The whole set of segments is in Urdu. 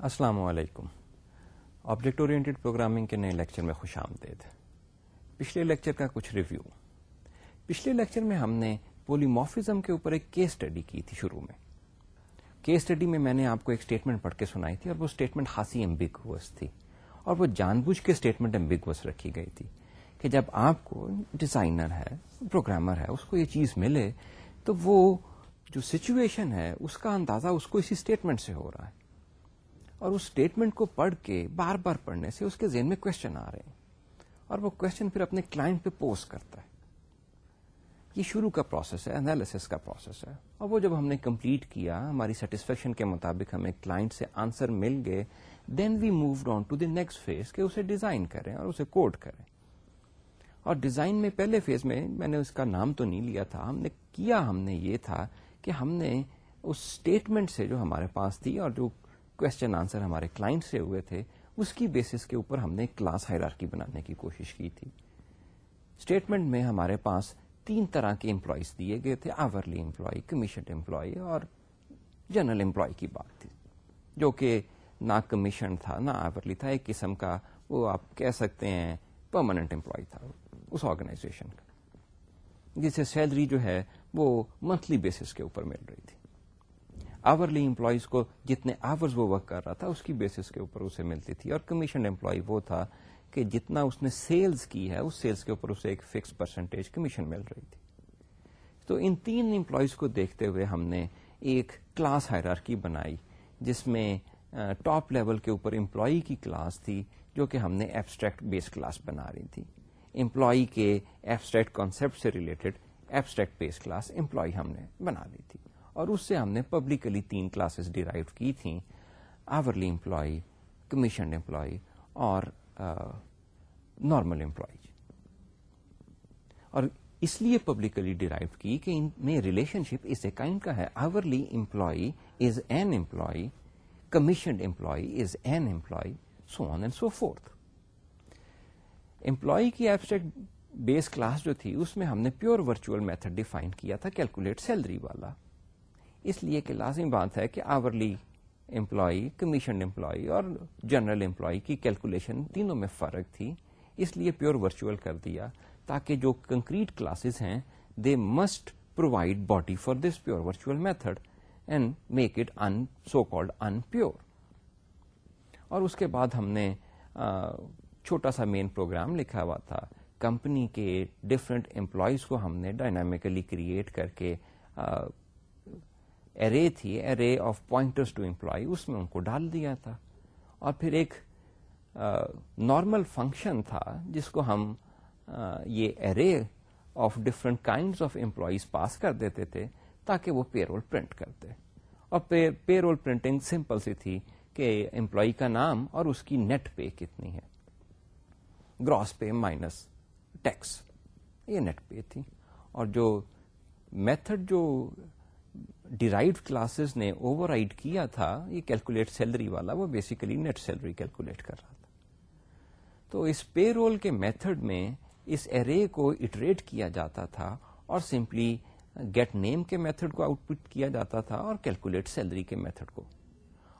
السلام علیکم۔ آبجیکٹ اورینٹیڈ پروگرامنگ کے نئے لیکچر میں خوش آمدید۔ پچھلے لیکچر کا کچھ ریویو پچھلے لیکچر میں ہم نے پولیموفزم کے اوپر ایک کیس اسٹڈی کی تھی شروع میں۔ کیس اسٹڈی میں میں نے آپ کو ایک اسٹیٹمنٹ پڑھ کے سنائی تھی اور وہ اسٹیٹمنٹ خاصی ایمبیگوس تھی اور وہ جان بوجھ کے اسٹیٹمنٹ ایمبیگوس رکھی گئی تھی کہ جب آپ کو ڈیزائنر ہے پروگرامر ہے، اس کو یہ چیز ملے تو وہ جو سچویشن ہے، اس کا اندازہ اس کو اسی اسٹیٹمنٹ سے ہو رہا ہے۔ اور اس اسٹیٹمنٹ کو پڑھ کے بار بار پڑھنے سے اس کے ذہن میں کوشچن آ رہے ہیں۔ اور وہ کوشچن پھر اپنے کلائنٹ پہ پوسٹ کرتا ہے۔ یہ شروع کا پروسیس ہے انالیس کا پروسیس ہے۔ اور وہ جب ہم نے کمپلیٹ کیا، ہماری سیٹسفیکشن کے مطابق ہمیں کلائنٹ سے آنسر مل گئے then we move on to the next phase کہ اسے ڈیزائن کریں اور اسے کوڈ کریں۔ اور ڈیزائن میں پہلے فیز میں میں نے اس کا نام تو نہیں لیا تھا، ہم نے کیا ہم نے یہ تھا کہ ہم نے اس اسٹیٹمنٹ سے جو ہمارے پاس تھی اور جو کوشچن آنسر ہمارے کلائنٹ سے ہوئے تھے، اس کی بیسس کے اوپر ہم نے کلاس ہائرارکی بنانے کی کوشش کی تھی۔ اسٹیٹمنٹ میں ہمارے پاس تین طرح کے امپلائیز دیے گئے تھے آورلی امپلائی کمیشن امپلائی اور جنرل امپلائی کی بات تھی۔ جو کہ نہ کمیشن تھا، نہ آورلی تھا، ایک قسم کا وہ آپ کہہ سکتے ہیں پرماننٹ امپلائی تھا اس آرگنائزیشن کا۔ جسے سیلری جو ہے وہ منتھلی بیسس کے اوپر مل رہی تھی۔ آورلی امپلائیز کو جتنے آورز وہ ورک کر رہا تھا، اس کی بیسس کے اوپر اسے ملتی تھی۔ اور کمیشن امپلائی وہ تھا کہ جتنا اس نے سیلز کی ہے، اس سیلز کے اوپر اسے ایک فکس پرسنٹیج کمیشن مل رہی تھی۔ تو ان تین امپلائیز کو دیکھتے ہوئے ہم نے ایک کلاس ہائرارکی بنائی، جس میں ٹاپ لیول کے اوپر امپلائی کی کلاس تھی، جو کہ ہم نے ایبسٹریکٹ بیس کلاس بنا رہی تھی۔ امپلائی کے ایبسٹریکٹ کانسیپٹ سے related abstract base class employee ہم نے بنا لی تھی۔ اور اس سے ہم نے پبلکلی تین کلاسز ڈیرائیو کی تھیں آورلی امپلائی کمیشنڈ امپلائی اور نارمل امپلائی اور اس لیے پبلکلی ڈیرائیو کی کہ ان میں ریلیشن شپ اس کائنڈ کا ہے۔ Hourly employee is an employee commissioned employee is an employee so on and so forth employee کی ایبسٹریکٹ بیس کلاس جو تھی، اس میں ہم نے پیور ورچوئل میتھڈ ڈیفائن کیا تھا کیلکولیٹ سیلری والا۔ اس لیے کہ لازمی بات ہے کہ آورلی امپلائی کمیشن امپلائی اور جنرل امپلائی کی کیلکولیشن تینوں میں فرق تھی۔ اس لیے پیور ورچوئل کر دیا تاکہ جو کنکریٹ کلاسز ہیں they must provide body for this pure virtual method and make it un so called un pure اور اس کے بعد ہم نے چھوٹا سا مین پروگرام لکھا ہوا تھا۔ کمپنی کے ڈفرینٹ امپلائیز کو ہم نے ڈائنامیکلی کریٹ کر کے ارے تھی array of pointers to employee اس میں ان کو ڈال دیا تھا۔ اور پھر ایک نارمل فنکشن تھا، جس کو ہم یہ array of different kind of employees pass کر دیتے تھے، تاکہ وہ پے رول پرنٹ کرتے۔ اور پے رول پرنٹنگ سمپل سی تھی کہ امپلائی کا نام اور اس کی نیٹ پے کتنی ہے۔ گراس پے مائنس ٹیکس یہ نیٹ پے تھی۔ اور جو میتھڈ جو ڈیرائیوڈ کلاسز نے اوور رائڈ کیا تھا، یہ کیلکولیٹ سیلری والا، وہ بیسیکلی نیٹ سیلری کیلکولیٹ کر رہا تھا۔ تو اس پے رول کے میتھڈ میں اس ارے کو اٹریٹ کیا جاتا تھا اور سمپلی گیٹ نیم کے میتھڈ کو آؤٹ پٹ کیا جاتا تھا اور کیلکولیٹ سیلری کے میتھڈ کو۔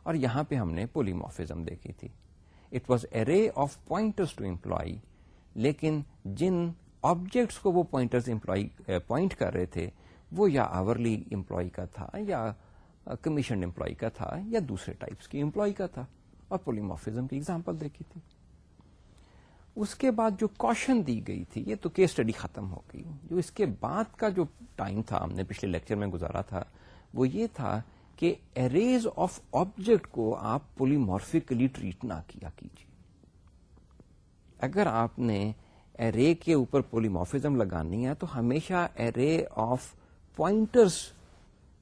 اور یہاں پہ ہم نے پولیموفیزم دیکھی تھی۔ It was array of pointers to employee لیکن جن آبجیکٹس کو وہ پوائنٹرز پوائنٹ eh, کر رہے تھے وہ یا آورلی امپلائی کا تھا یا کمیشن امپلائی کا تھا یا دوسرے ٹائپس کی امپلائی کا تھا۔ اور پولیموفیزم کی ایگزامپل دیکھی تھی۔ اس کے بعد جو کوشن دی گئی تھی، یہ تو کیس اسٹڈی ختم ہو گئی۔ جو اس کے بعد کا جو ٹائم تھا، ہم نے پچھلے لیکچر میں گزارا تھا، وہ یہ تھا کہ اریز آف آبجیکٹ کو آپ پولیمورفکلی ٹریٹ نہ کیا کیجیے۔ اگر آپ نے ارے کے اوپر پولیمورفزم لگانی ہے، تو ہمیشہ ارے آف پوائنٹرس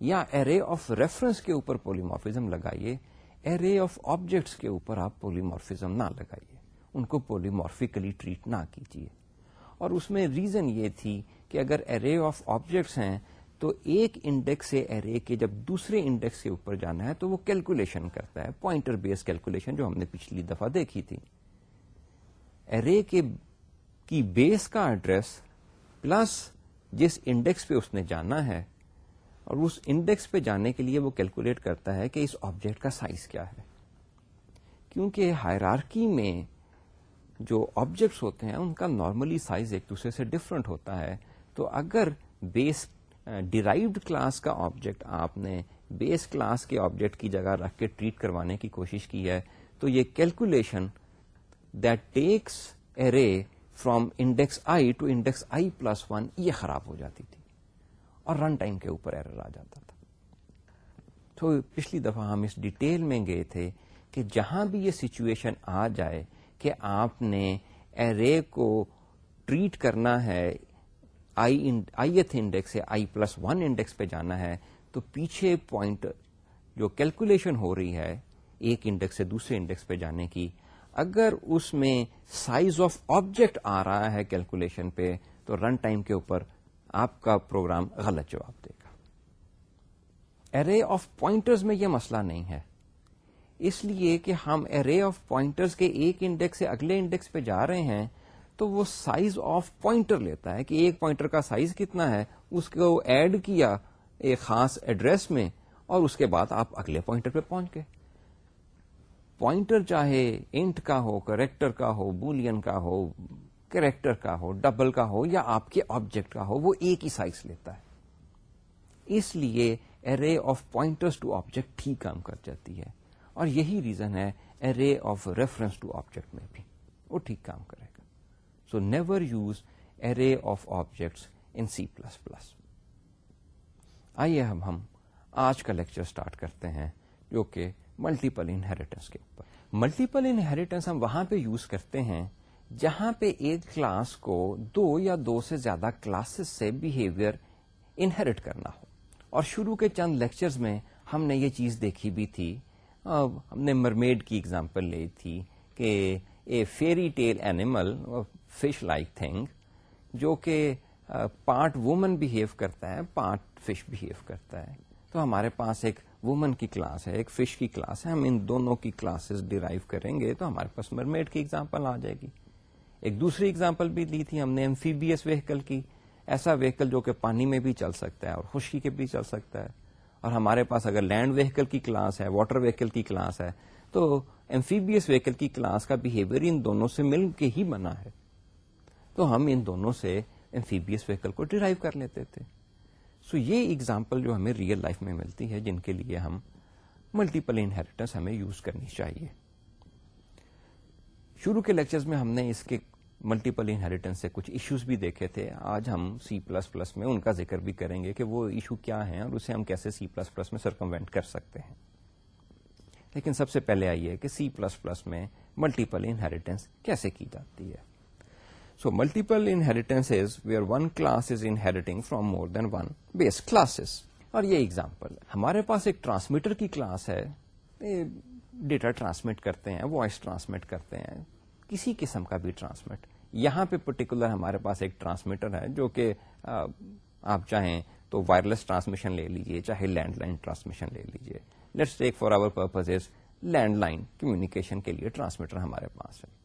یا ارے آف ریفرنس کے اوپر پولیمارفزم لگائیے ارے آف آبجیکٹس کے اوپر آپ پولیمارفزم نہ لگائیے۔ ان کو پولیمارفیکلی ٹریٹ نہ کیجیے۔ اور اس میں ریزن یہ تھی کہ اگر ارے آف آبجیکٹس ہیں تو ایک انڈیکس سے ارے کے جب دوسرے انڈیکس کے اوپر جانا ہے تو وہ کیلکولیشن کرتا ہے پوائنٹر بیس کیلکولیشن جو ہم نے پچھلی دفعہ دیکھی تھی۔ ارے کے کی بیس کا ایڈریس پلس جس انڈیکس پہ اس نے جانا ہے، اور اس انڈیکس پہ جانے کے لیے وہ کیلکولیٹ کرتا ہے کہ اس آبجیکٹ کا سائز کیا ہے۔ کیونکہ ہائرارکی میں جو آبجیکٹس ہوتے ہیں، ان کا نارملی سائز ایک دوسرے سے ڈفرنٹ ہوتا ہے۔ تو اگر بیس ڈیرائیوڈ کلاس کا آبجیکٹ آپ نے بیس کلاس کے آبجیکٹ کی جگہ رکھ کے ٹریٹ کروانے کی کوشش کی ہے، تو یہ calculation that takes array from index I to index I plus one یہ خراب ہو جاتی تھی اور رن ٹائم کے اوپر ایرر آ جاتا تھا۔ تو پچھلی دفعہ ہم اس ڈیٹیل میں گئے تھے کہ جہاں بھی یہ سچویشن آ جائے کہ آپ نے ارے کو ٹریٹ کرنا ہے آئی ایتھ انڈیکس سے آئی پلس ون انڈیکس پہ جانا ہے، تو پیچھے پوائنٹ جو کیلکولیشن ہو رہی ہے، ایک انڈیکس سے دوسرے انڈیکس پہ جانے کی اگر اس میں سائز آف آبجیکٹ آ رہا ہے کیلکولیشن پہ، تو رن ٹائم کے اوپر آپ کا پروگرام غلط جواب دے گا۔ ارے آف پوائنٹرز میں یہ مسئلہ نہیں ہے۔ اس لیے کہ ہم ارے آف پوائنٹرز کے ایک انڈیکس سے اگلے انڈیکس پہ جا رہے ہیں، تو وہ سائز آف پوائنٹر لیتا ہے کہ ایک پوائنٹر کا سائز کتنا ہے، اس کو ایڈ کیا ایک خاص ایڈریس میں اور اس کے بعد آپ اگلے پوائنٹر پہ پہنچ گئے۔ پوائنٹر چاہے، انٹ کا ہو، کریکٹر کا ہو، بولین کا ہو، کریکٹر کا ہو، ڈبل کا ہو، یا آپ کے آبجیکٹ کا ہو، وہ ایک ہی سائز لیتا ہے۔ اس لیے array of pointers to object ٹھیک کام کر جاتی ہے۔ اور یہی ریزن ہے array of reference to object میں بھی۔ وہ ٹھیک کام کرے گا۔ So never use array of objects in C plus plus آئیے ہم ہم آج کا لیکچر اسٹارٹ کرتے ہیں، جو کہ ملٹیپل انہیریٹنس کے اوپر۔ ملٹیپل انہیریٹنس ہم وہاں پہ یوز کرتے ہیں جہاں پہ ایک کلاس کو دو یا دو سے زیادہ کلاسز سے بہیویئر انہیریٹ کرنا ہو۔ اور شروع کے چند لیکچرز میں ہم نے یہ چیز دیکھی بھی تھی۔ ہم نے مرمیڈ کی اگزامپل لی تھی کہ a fairy tale animal fish like thing جو کہ پارٹ وومن بہیو کرتا ہے پارٹ فش بہیو کرتا ہے۔ تو ہمارے پاس ایک وومن کی کلاس ہے، ایک فش کی کلاس ہے، ہم ان دونوں کی کلاسز ڈیرائیو کریں گے تو ہمارے پاس مرمیڈ کی اگزامپل آ جائے گی۔ ایک دوسری اگزامپل بھی لی تھی، ہم نے ایمفیبیس ویکل کی۔ ایسا ویکل جو کہ پانی میں بھی چل سکتا ہے اور خشکی کے بھی چل سکتا ہے۔ اور ہمارے پاس اگر لینڈ ویکل کی کلاس ہے واٹر ویکل کی کلاس ہے، تو ایمفیبیس ویکل کی کلاس کا بہیویئر ان دونوں سے مل کے ہی بنا ہے۔ تو ہم ان دونوں سے ایمفیبیس ویکل کو ڈرائیو کر لیتے تھے۔ سو یہ اگزامپل جو ہمیں ریئل لائف میں ملتی ہے، جن کے لیے ہم ملٹیپل انہیریٹنس ہمیں یوز کرنی چاہیے۔ شروع کے لیکچرز میں ہم نے اس کے ملٹیپل انہیریٹنس سے کچھ ایشوز بھی دیکھے تھے۔ آج ہم سی پلس پلس میں ان کا ذکر بھی کریں گے کہ وہ ایشو کیا ہیں اور اسے ہم کیسے سی پلس پلس میں سرکموینٹ کر سکتے ہیں۔ لیکن سب سے پہلے آئیے کہ سی پلس پلس میں ملٹیپل انہیریٹنس کیسے کی جاتی ہے۔ So multiple inheritance where one class is inheriting from more than one base classes اور یہ اگزامپل ہمارے پاس ایک ٹرانسمیٹر کی کلاس ہے. ڈیٹا ٹرانسمٹ کرتے ہیں وائس ٹرانسمٹ کرتے ہیں. کسی قسم کا بھی ٹرانسمٹ یہاں پہ پرٹیکولر ہمارے پاس ایک ٹرانسمیٹر ہے جو کہ آپ چاہیں تو وائرلیس ٹرانسمیشن لے لیجیے چاہے لینڈ لائن ٹرانسمیشن لے لیجیے let's take for our purpose land line communication کے لیے ٹرانسمیٹر ہمارے پاس ہے.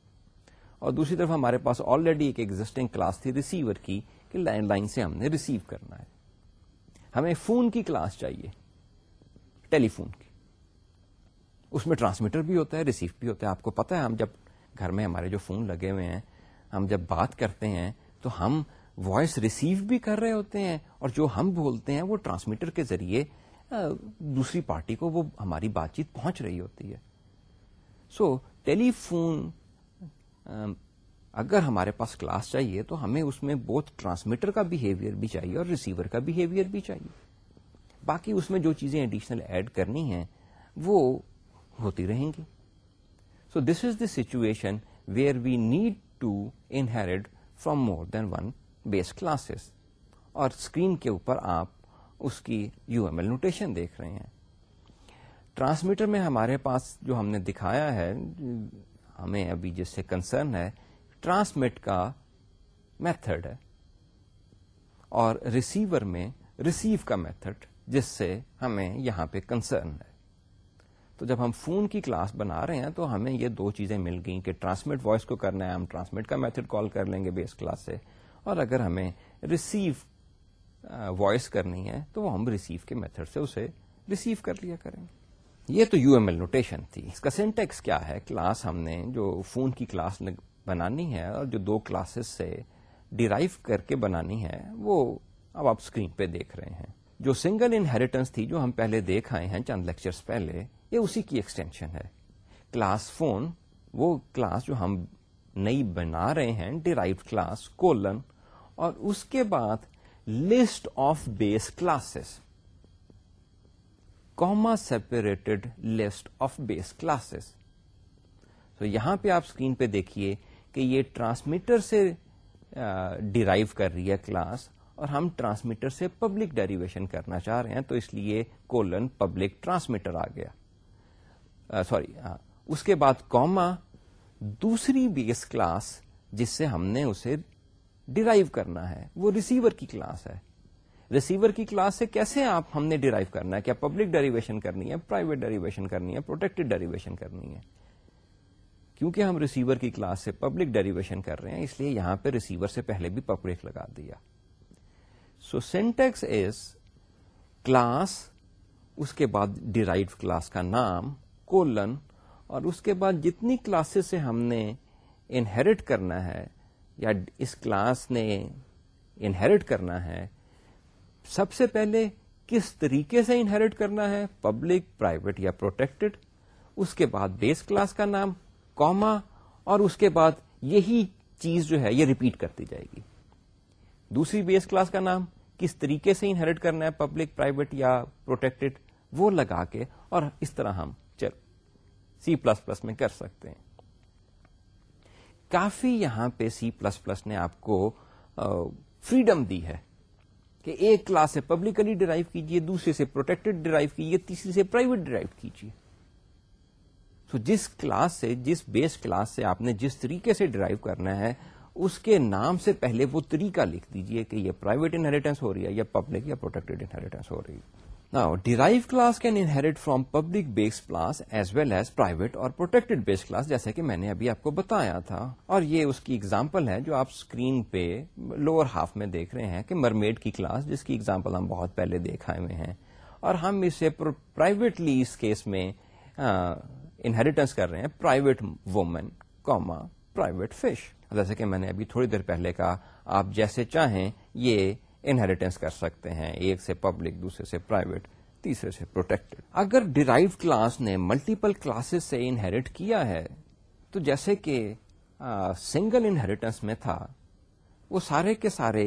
اور دوسری طرف ہمارے پاس آلریڈی ایک ایگزٹنگ کلاس تھی ریسیور کی کہ لینڈ لائن سے ہم نے ریسیو کرنا ہے۔ ہمیں فون کی کلاس چاہیے ٹیلی فون کی۔ اس میں ٹرانسمیٹر بھی ہوتا ہے ریسیو بھی ہوتا ہے۔ آپ کو پتا ہے، ہم جب گھر میں ہمارے جو فون لگے ہوئے ہیں، ہم جب بات کرتے ہیں تو ہم وائس ریسیو بھی کر رہے ہوتے ہیں اور جو ہم بولتے ہیں وہ ٹرانسمیٹر کے ذریعے دوسری پارٹی کو وہ ہماری بات چیت پہنچ رہی ہوتی ہے۔ سو ٹیلی فون اگر ہمارے پاس کلاس چاہیے تو ہمیں اس میں بہت ٹرانسمیٹر کا بہیویئر بھی چاہیے اور ریسیور کا بہیویئر بھی چاہیے۔ باقی اس میں جو چیزیں ایڈیشنل ایڈ کرنی ہیں، وہ ہوتی رہیں گی۔ So this is the situation where we need to inherit from more than one base classes اور اسکرین کے اوپر آپ اس کی یو ایم ایل نوٹیشن دیکھ رہے ہیں۔ ٹرانسمیٹر میں ہمارے پاس جو ہم نے دکھایا ہے ہمیں ابھی جس سے کنسرن ہے ٹرانسمٹ کا میتھڈ ہے۔ اور ریسیور میں ریسیو کا میتھڈ جس سے ہمیں یہاں پہ کنسرن ہے۔ تو جب ہم فون کی کلاس بنا رہے ہیں، تو ہمیں یہ دو چیزیں مل گئیں کہ ٹرانسمٹ وائس کو کرنا ہے، ہم ٹرانسمٹ کا میتھڈ کال کر لیں گے بیس کلاس سے۔ اور اگر ہمیں ریسیو وائس کرنی ہے، تو ہم ریسیو کے میتھڈ سے اسے ریسیو کر لیا کریں گے۔ یہ تو یو ایم ایل نوٹیشن تھی۔ اس کا سینٹیکس کیا ہے؟ کلاس ہم نے جو فون کی کلاس بنانی ہے اور جو دو کلاسز سے ڈیرائیو کر کے بنانی ہے، وہ اب آپ اسکرین پہ دیکھ رہے ہیں۔ جو سنگل انہیریٹنس تھی جو ہم پہلے دیکھ آئے ہیں چند لیکچرز پہلے، یہ اسی کی ایکسٹینشن ہے۔ کلاس فون وہ کلاس جو ہم نئی بنا رہے ہیں ڈیرائیو کلاس کولن اور اس کے بعد list of base classes comma separated list of base classes تو یہاں پہ آپ اسکرین پہ دیکھیے کہ یہ ٹرانسمیٹر سے ڈیرائیو کر رہی ہے کلاس اور ہم ٹرانسمیٹر سے پبلک ڈیریویشن کرنا چاہ رہے ہیں، تو اس لیے کولن پبلک ٹرانسمیٹر آ گیا۔ سوری اس کے بعد کوما دوسری بیس کلاس جس سے ہم نے اسے ڈیرائیو کرنا ہے، وہ ریسیور کی کلاس ہے۔ ریسیور کی کلاس سے کیسے آپ ہم نے ڈیرائیو کرنا ہے کیا پبلک ڈیریویشن کرنی ہے پرائیویٹ ڈیریویشن کرنی ہے پروٹیکٹڈ ڈیریویشن کرنی ہے. کیونکہ ہم ریسیور کی کلاس سے پبلک ڈیریویشن کر رہے ہیں، اس لیے یہاں پہ ریسیور سے پہلے بھی پبلک لگا دیا. سو سینٹیکس از کلاس اس کے بعد ڈیرائیو کلاس کا نام کولن اور اس کے بعد جتنی کلاسز سے ہم نے انہیریٹ کرنا ہے، یا اس کلاس نے انہیریٹ کرنا ہے سب سے پہلے کس طریقے سے انہیریٹ کرنا ہے؟ پبلک پرائیویٹ یا پروٹیکٹڈ اس کے بعد بیس کلاس کا نام کوما اور اس کے بعد یہی چیز جو ہے، یہ ریپیٹ کرتی جائے گی۔ دوسری بیس کلاس کا نام، کس طریقے سے انہیریٹ کرنا ہے؟ پبلک پرائیویٹ یا پروٹیکٹڈ وہ لگا کے اور اس طرح ہم چل سی پلس پلس میں کر سکتے ہیں۔ کافی یہاں پہ سی پلس پلس نے آپ کو فریڈم دی ہے۔ کہ ایک کلاس سے پبلکلی ڈرائیو کیجیے دوسرے سے پروٹیکٹڈ ڈرائیو کیجیے تیسری سے پرائیویٹ ڈرائیو کیجیے تو جس کلاس سے، جس بیس کلاس سے آپ نے جس طریقے سے ڈرائیو کرنا ہے، اس کے نام سے پہلے وہ طریقہ لکھ دیجیے کہ یہ پرائیویٹ انہیریٹنس ہو رہی ہے یا پبلک یا پروٹیکٹڈ انہیریٹنس ہو رہی ہے۔ نا derive class can inherit from public base class as well as private اور پروٹیکٹڈ بیس کلاس جیسے کہ میں نے ابھی آپ کو بتایا تھا اور یہ اس کی اگزامپل ہے جو آپ اسکرین پہ لوور ہاف میں دیکھ رہے ہیں کہ مرمیڈ کی کلاس جس کی اگزامپل ہم بہت پہلے دیکھائے ہوئے ہیں اور ہم اسے پرائیویٹلی اس کیس میں انہیریٹنس کر رہے ہیں private woman comma private fish جیسے کہ میں نے ابھی تھوڑی دیر پہلے کہا آپ جیسے چاہیں یہ انہیریٹنس کر سکتے ہیں، ایک سے پبلک دوسرے سے پرائیویٹ تیسرے سے پروٹیکٹڈ اگر ڈیرائیو کلاس نے ملٹیپل کلاسز سے انہیریٹ کیا ہے، تو جیسے کہ سنگل انہیریٹنس میں تھا، وہ سارے کے سارے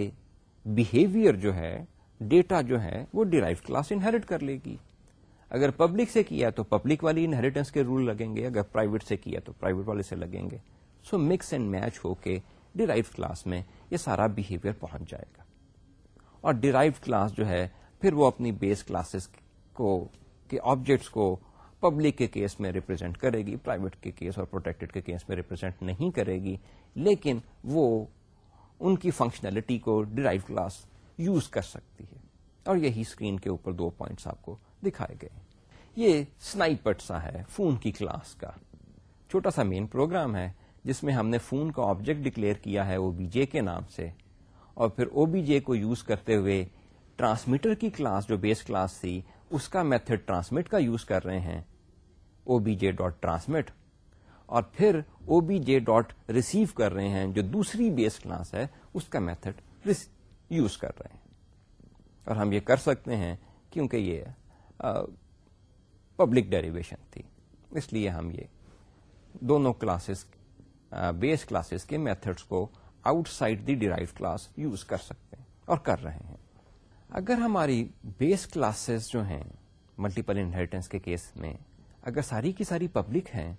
بہیویئر جو ہے ڈیٹا جو ہے، وہ ڈیرائیو کلاس انہیریٹ کر لے گی۔ اگر پبلک سے کیا تو پبلک والی انہیریٹنس کے رول لگیں گے، اگر پرائیویٹ سے کیا تو پرائیویٹ والے سے لگیں گے۔ سو مکس اینڈ میچ ہو کے ڈیرائیو کلاس میں یہ سارا بہیویئر پہنچ جائے گا۔ اور ڈیرائیو کلاس جو ہے، پھر وہ اپنی بیس کلاسز کو، کے آبجیکٹس کو پبلک کے کیس میں ریپرزینٹ کرے گی پرائیویٹ کے کیس اور پروٹیکٹڈ کے کیس میں ریپرزینٹ نہیں کرے گی۔ لیکن وہ ان کی فنکشنلٹی کو ڈیرائیو کلاس یوز کر سکتی ہے۔ اور یہی اسکرین کے اوپر دو پوائنٹس آپ کو دکھائے گئے۔ یہ سنائپٹ سا ہے فون کی کلاس کا۔ چھوٹا سا مین پروگرام ہے، جس میں ہم نے فون کا آبجیکٹ ڈکلیئر کیا ہے او بی جے کے نام سے۔ اور پھر او بی جے کو یوز کرتے ہوئے ٹرانسمیٹر کی کلاس جو بیس کلاس تھی، اس کا میتھڈ ٹرانسمٹ کا یوز کر رہے ہیں۔ O B J dot transmit. اور پھر O B J dot receive کر رہے ہیں، جو دوسری بیس کلاس ہے، اس کا میتھڈ یوز کر رہے ہیں۔ اور ہم یہ کر سکتے ہیں کیونکہ یہ پبلک ڈیریویشن تھی۔ اس لیے ہم یہ دونوں کلاسز بیس کلاسز کے میتھڈس کو outside the derive class use کر سکتے ہیں اور کر رہے ہیں۔ اگر ہماری بیس کلاسز جو ہیں ملٹیپل انہیریٹنس کے کیس میں اگر ساری کی ساری پبلک ہیں،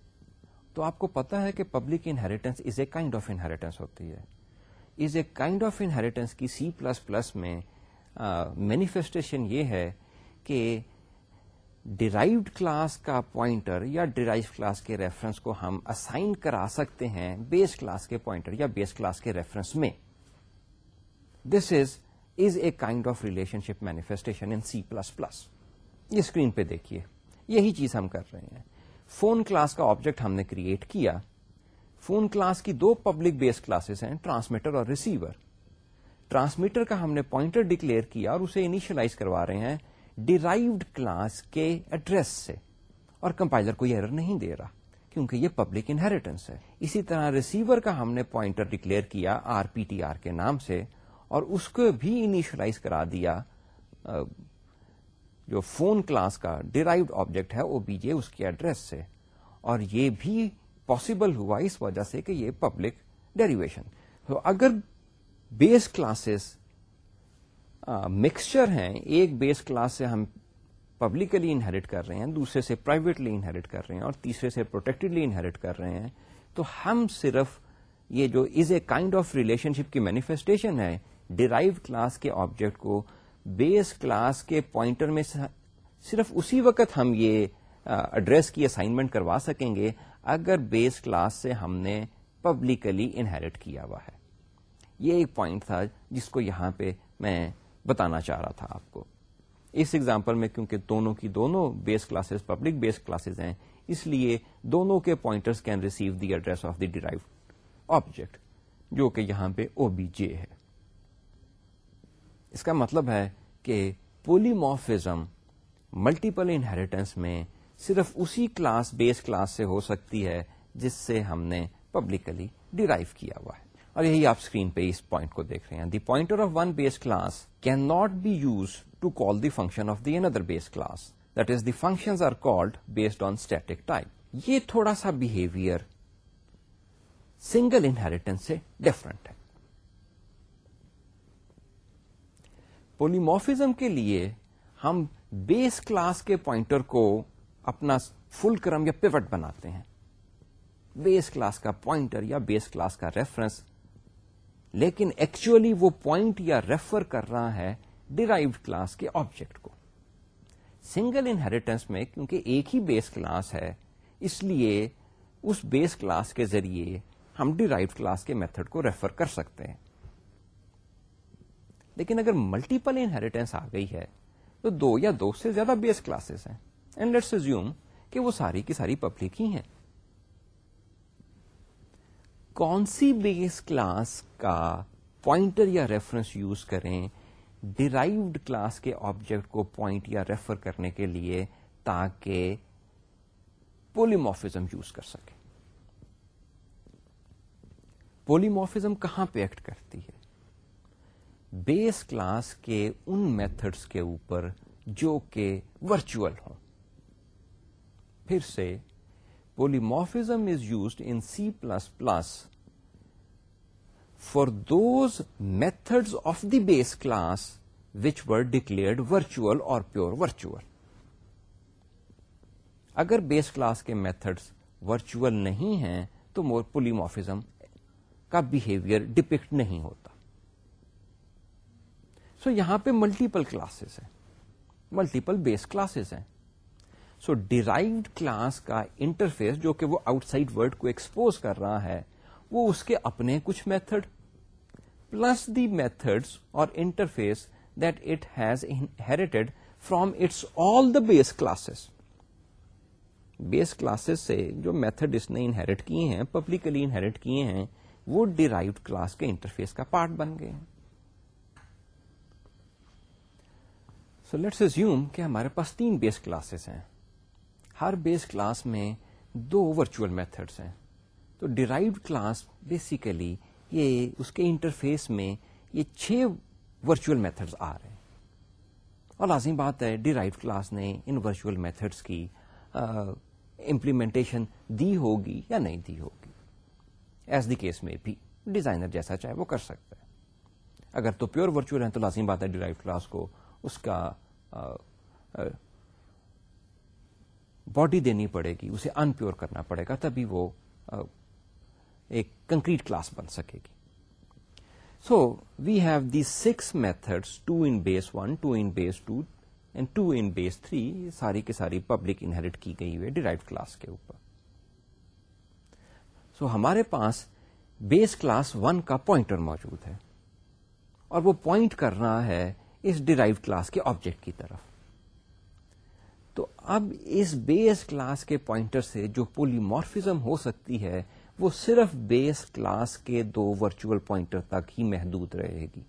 تو آپ کو پتا ہے کہ public inheritance is a kind of inheritance ہوتی ہے۔ Is a kind of inheritance کی سی پلس پلس میں مینیفیسٹیشن یہ ہے کہ ڈیرائیوڈ کلاس کا پوائنٹر یا ڈیرائیو کلاس کے ریفرنس کو ہم اسائن کرا سکتے ہیں بیس کلاس کے پوائنٹر یا بیس کلاس کے ریفرنس میں۔ This is is a kind of relationship manifestation in C plus plus یہ اسکرین پہ دیکھیے۔ یہی چیز ہم کر رہے ہیں۔ فون کلاس کا آبجیکٹ ہم نے کریٹ کیا۔ فون کلاس کی دو پبلک بیس کلاسز ہیں ٹرانسمیٹر اور ریسیور ٹرانسمیٹر کا ہم نے پوائنٹر ڈکلیئر کیا اور اسے انیشلائز کروا رہے ہیں۔ ڈیرائیوڈ کلاس کے ایڈریس سے اور کمپائلر کوئی ایرر نہیں دے رہا کیونکہ یہ پبلک انہیریٹنس ہے۔ اسی طرح ریسیور کا ہم نے پوائنٹر ڈکلیئر کیا آر پی ٹی آر کے نام سے اور اس کو بھی انیشلائز کرا دیا جو فون کلاس کا ڈیرائیوڈ آبجیکٹ ہے او بی جے اس کے ایڈریس سے۔ اور یہ بھی پاسبل ہوا اس وجہ سے کہ یہ پبلک ڈیریویشن تو اگر بیس کلاسز مکسچر ہیں، ایک بیس کلاس سے ہم پبلکلی انہیریٹ کر رہے ہیں، دوسرے سے پرائیویٹلی انہیریٹ کر رہے ہیں، اور تیسرے سے پروٹیکٹڈلی انہیریٹ کر رہے ہیں۔ تو ہم صرف یہ جو is a kind of relationship کی مینیفیسٹیشن ہے ڈیرائیو کلاس کے آبجیکٹ کو بیس کلاس کے پوائنٹر میں صرف اسی وقت ہم یہ ایڈریس کی اسائنمنٹ کروا سکیں گے اگر بیس کلاس سے ہم نے پبلکلی انہیریٹ کیا ہوا ہے۔ یہ ایک پوائنٹ تھا جس کو یہاں پہ میں بتانا چاہ رہا تھا آپ کو۔ اس ایگزامپل میں کیونکہ دونوں کی دونوں base classes public base classes ہیں، اس لیے دونوں کے pointers can receive the address of the derive object جو کہ یہاں پہ او بی جے ہے۔ اس کا مطلب ہے کہ پولیموفزم ملٹیپل انہیریٹنس میں صرف اسی کلاس بیس کلاس سے ہو سکتی ہے، جس سے ہم نے پبلکلی ڈیرائیو کیا ہوا ہے۔ اور یہی آپ اسکرین پہ اس پوائنٹ کو دیکھ رہے ہیں. The pointer of one base class can not be use to call the function of the other base class that is the function are called based on static type یہ تھوڑا سا بہیویئر سنگل انہیریٹنس سے ڈفرنٹ ہے. پولیموفیزم کے لیے ہم بیس کلاس کے پوائنٹر کو اپنا فل کرم یا پیوٹ بناتے ہیں. بیس کلاس کا پوائنٹر یا بیس کلاس کا ریفرنس لیکن ایکچولی وہ پوائنٹ یا ریفر کر رہا ہے ڈیرائیوڈ کلاس کے آبجیکٹ کو۔ سنگل انہیریٹنس میں کیونکہ ایک ہی بیس کلاس ہے، اس لیے اس بیس کلاس کے ذریعے ہم ڈیرائیوڈ کلاس کے میتھڈ کو ریفر کر سکتے ہیں۔ لیکن اگر ملٹیپل انہیریٹنس آ گئی ہے، تو دو یا دو سے زیادہ بیس کلاسز ہیں۔ اینڈ لیٹس کہ وہ ساری کی ساری پبلک ہی ہیں۔ کون سی بیس کلاس کا پوائنٹر یا ریفرنس یوز کریں ڈیرائیوڈ کلاس کے آبجیکٹ کو پوائنٹ یا ریفر کرنے کے لیے تاکہ پولیموفزم یوز کر سکے؟ پولیموفزم کہاں پہ ایکٹ کرتی ہے؟ بیس کلاس کے ان میتھڈس کے اوپر جو کہ ورچوئل ہوں۔ پھر سے polymorphism is used in C plus plus for those methods of the base class which were declared virtual or pure virtual اگر بیس کلاس کے میتھڈس ورچوئل نہیں ہیں تو مور پولیموفزم کا بہیویئر ڈپکٹ نہیں ہوتا. سو so, یہاں پہ ملٹیپل کلاسز ہیں. ملٹیپل بیس کلاسز ہیں. سو ڈیرائیوڈ کلاس کا انٹرفیس جو کہ وہ آؤٹ سائڈ ورڈ کو ایکسپوز کر رہا ہے، وہ اس کے اپنے کچھ میتھڈ، پلس دی میتھڈ اور interface that it has inherited from its all the base classes base classes سے جو میتھڈ اس نے انہیریٹ کیے ہیں پبلکلی انہیریٹ کیے ہیں، وہ ڈیرائیوڈ کلاس کے انٹرفیس کا پارٹ بن گئے ہیں۔ سو لیٹس ازیوم کہ ہمارے پاس تین بیس کلاسز ہیں۔ ہر بیس کلاس میں دو ورچوئل میتھڈس ہیں۔ تو ڈیرائیوڈ کلاس بیسیکلی یہ اس کے انٹرفیس میں یہ چھ ورچوئل میتھڈس آ رہے ہیں۔ اور لازمی بات ہے ڈیرائیوڈ کلاس نے ان ورچوئل میتھڈس کی امپلیمنٹیشن دی ہوگی یا نہیں دی ہوگی۔ ایز دی کیس میں بھی ڈیزائنر جیسا چاہے وہ کر سکتا ہے۔ اگر تو پیور ورچوئل ہیں تو لازمی بات ہے ڈیرائیوڈ کلاس کو اس کا باڈی دینی پڑے گی اسے ان پیور کرنا پڑے گا تبھی وہ ایک کنکریٹ کلاس بن سکے گی۔ So we have the six methods two in base one two in base two and two in base three ساری کی ساری پبلک انہیریٹ کی گئی ہوئی ڈیرائیو کلاس کے اوپر۔ سو so, ہمارے پاس بیس کلاس ون کا پوائنٹر موجود ہے اور وہ پوائنٹ کر رہا ہے اس ڈیرائیو کلاس کے آبجیکٹ کی طرف۔ تو اب اس بیس کلاس کے پوائنٹر سے جو پولیمارفزم ہو سکتی ہے، وہ صرف بیس کلاس کے دو ورچوئل پوائنٹر تک ہی محدود رہے گی۔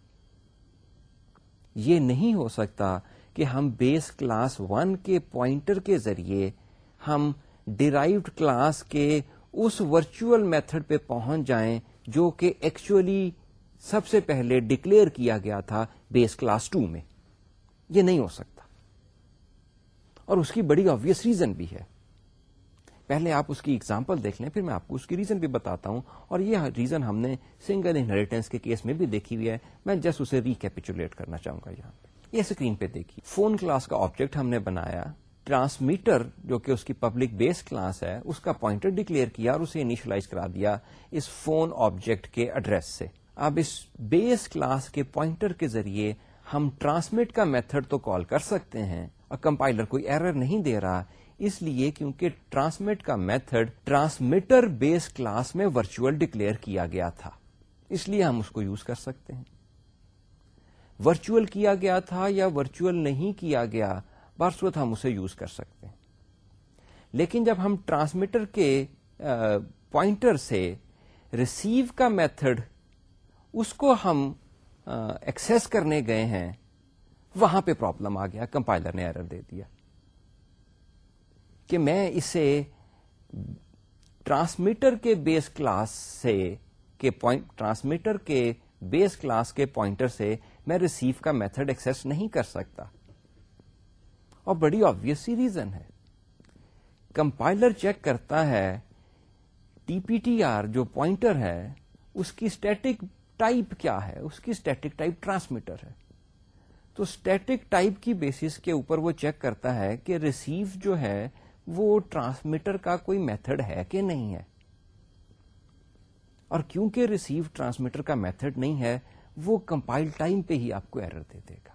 یہ نہیں ہو سکتا کہ ہم بیس کلاس ون کے پوائنٹر کے ذریعے ہم ڈیرائیوڈ کلاس کے اس ورچوئل میتھڈ پہ پہنچ جائیں جو کہ ایکچولی سب سے پہلے ڈکلیئر کیا گیا تھا بیس کلاس ٹو میں۔ یہ نہیں ہو سکتا۔ اور اس کی بڑی آبیس ریزن بھی ہے۔ پہلے آپ اس کی ایگزامپل دیکھ لیں، پھر میں آپ کو اس کی ریزن بھی بتاتا ہوں۔ اور یہ ریزن ہم نے سنگل انہیریٹنس کے کیس میں بھی دیکھی ہوئی ہے۔ میں جسٹ اسے ریکیپیچولیٹ کرنا چاہوں گا یہاں پہ۔ یہ اسکرین پہ دیکھیے۔ فون کلاس کا آبجیکٹ ہم نے بنایا۔ ٹرانسمیٹر جو کہ اس کی پبلک بیس کلاس ہے، اس کا پوائنٹر ڈکلیئر کیا اور اسے انیشلائز کرا دیا اس فون آبجیکٹ کے ایڈریس سے۔ اب اس بیس کلاس کے پوائنٹر کے ذریعے ہم ٹرانسمٹ کا میتھڈ تو کال کر سکتے ہیں۔ کمپائلر کوئی ایرر نہیں دے رہا، اس لیے کیونکہ ٹرانسمٹ کا میتھڈ ٹرانسمیٹر بیس کلاس میں ورچوئل ڈکلیئر کیا گیا تھا۔ اس لیے ہم اس کو یوز کر سکتے ہیں۔ ورچوئل کیا گیا تھا یا ورچوئل نہیں کیا گیا برسوت ہم اسے یوز کر سکتے ہیں۔ لیکن جب ہم ٹرانسمیٹر کے پوائنٹر سے ریسیو کا میتھڈ اس کو ہم ایکسس کرنے گئے ہیں وہاں پہ پرابلم آ گیا کمپائلر نے ایرر دے دیا۔ کہ میں اسے ٹرانسمیٹر کے بیس کلاس سے ٹرانسمیٹر کے بیس کلاس کے پوائنٹر سے میں ریسیو کا میتھڈ ایکسس نہیں کر سکتا۔ اور بڑی آبیس ریزن ہے۔ کمپائلر چیک کرتا ہے ٹی پی ٹی آر جو پوائنٹر ہے، اس کی اسٹیٹک ٹائپ کیا ہے؟ اس کی اسٹیٹک ٹائپ ٹرانسمیٹر ہے۔ تو اسٹیٹک ٹائپ کی بیسس کے اوپر وہ چیک کرتا ہے کہ ریسیو جو ہے وہ ٹرانسمیٹر کا کوئی میتھڈ ہے کہ نہیں ہے۔ اور کیونکہ ریسیو ٹرانسمیٹر کا میتھڈ نہیں ہے، وہ کمپائل ٹائم پہ ہی آپ کو ایرر دے دے گا۔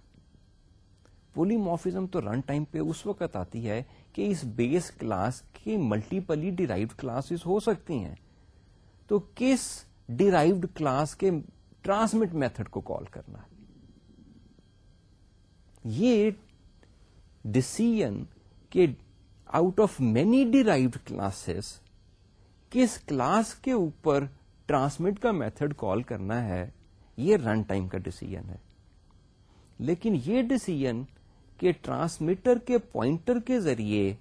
پولیموفیزم تو رن ٹائم پہ اس وقت آتی ہے کہ اس بیس کلاس کی ملٹیپلی ڈیرائیوڈ کلاسز ہو سکتی ہیں۔ تو کس ڈیرائیوڈ کلاس کے ٹرانسمٹ میتھڈ کو کال کرنا ہے؟ یہ ڈسیزن کہ out of many derived classes کس کلاس کے اوپر ٹرانسمٹ کا میتھڈ کال کرنا ہے، یہ رن ٹائم کا ڈسیزن ہے۔ لیکن یہ ڈسیزن کہ ٹرانسمیٹر کے پوائنٹر کے ذریعے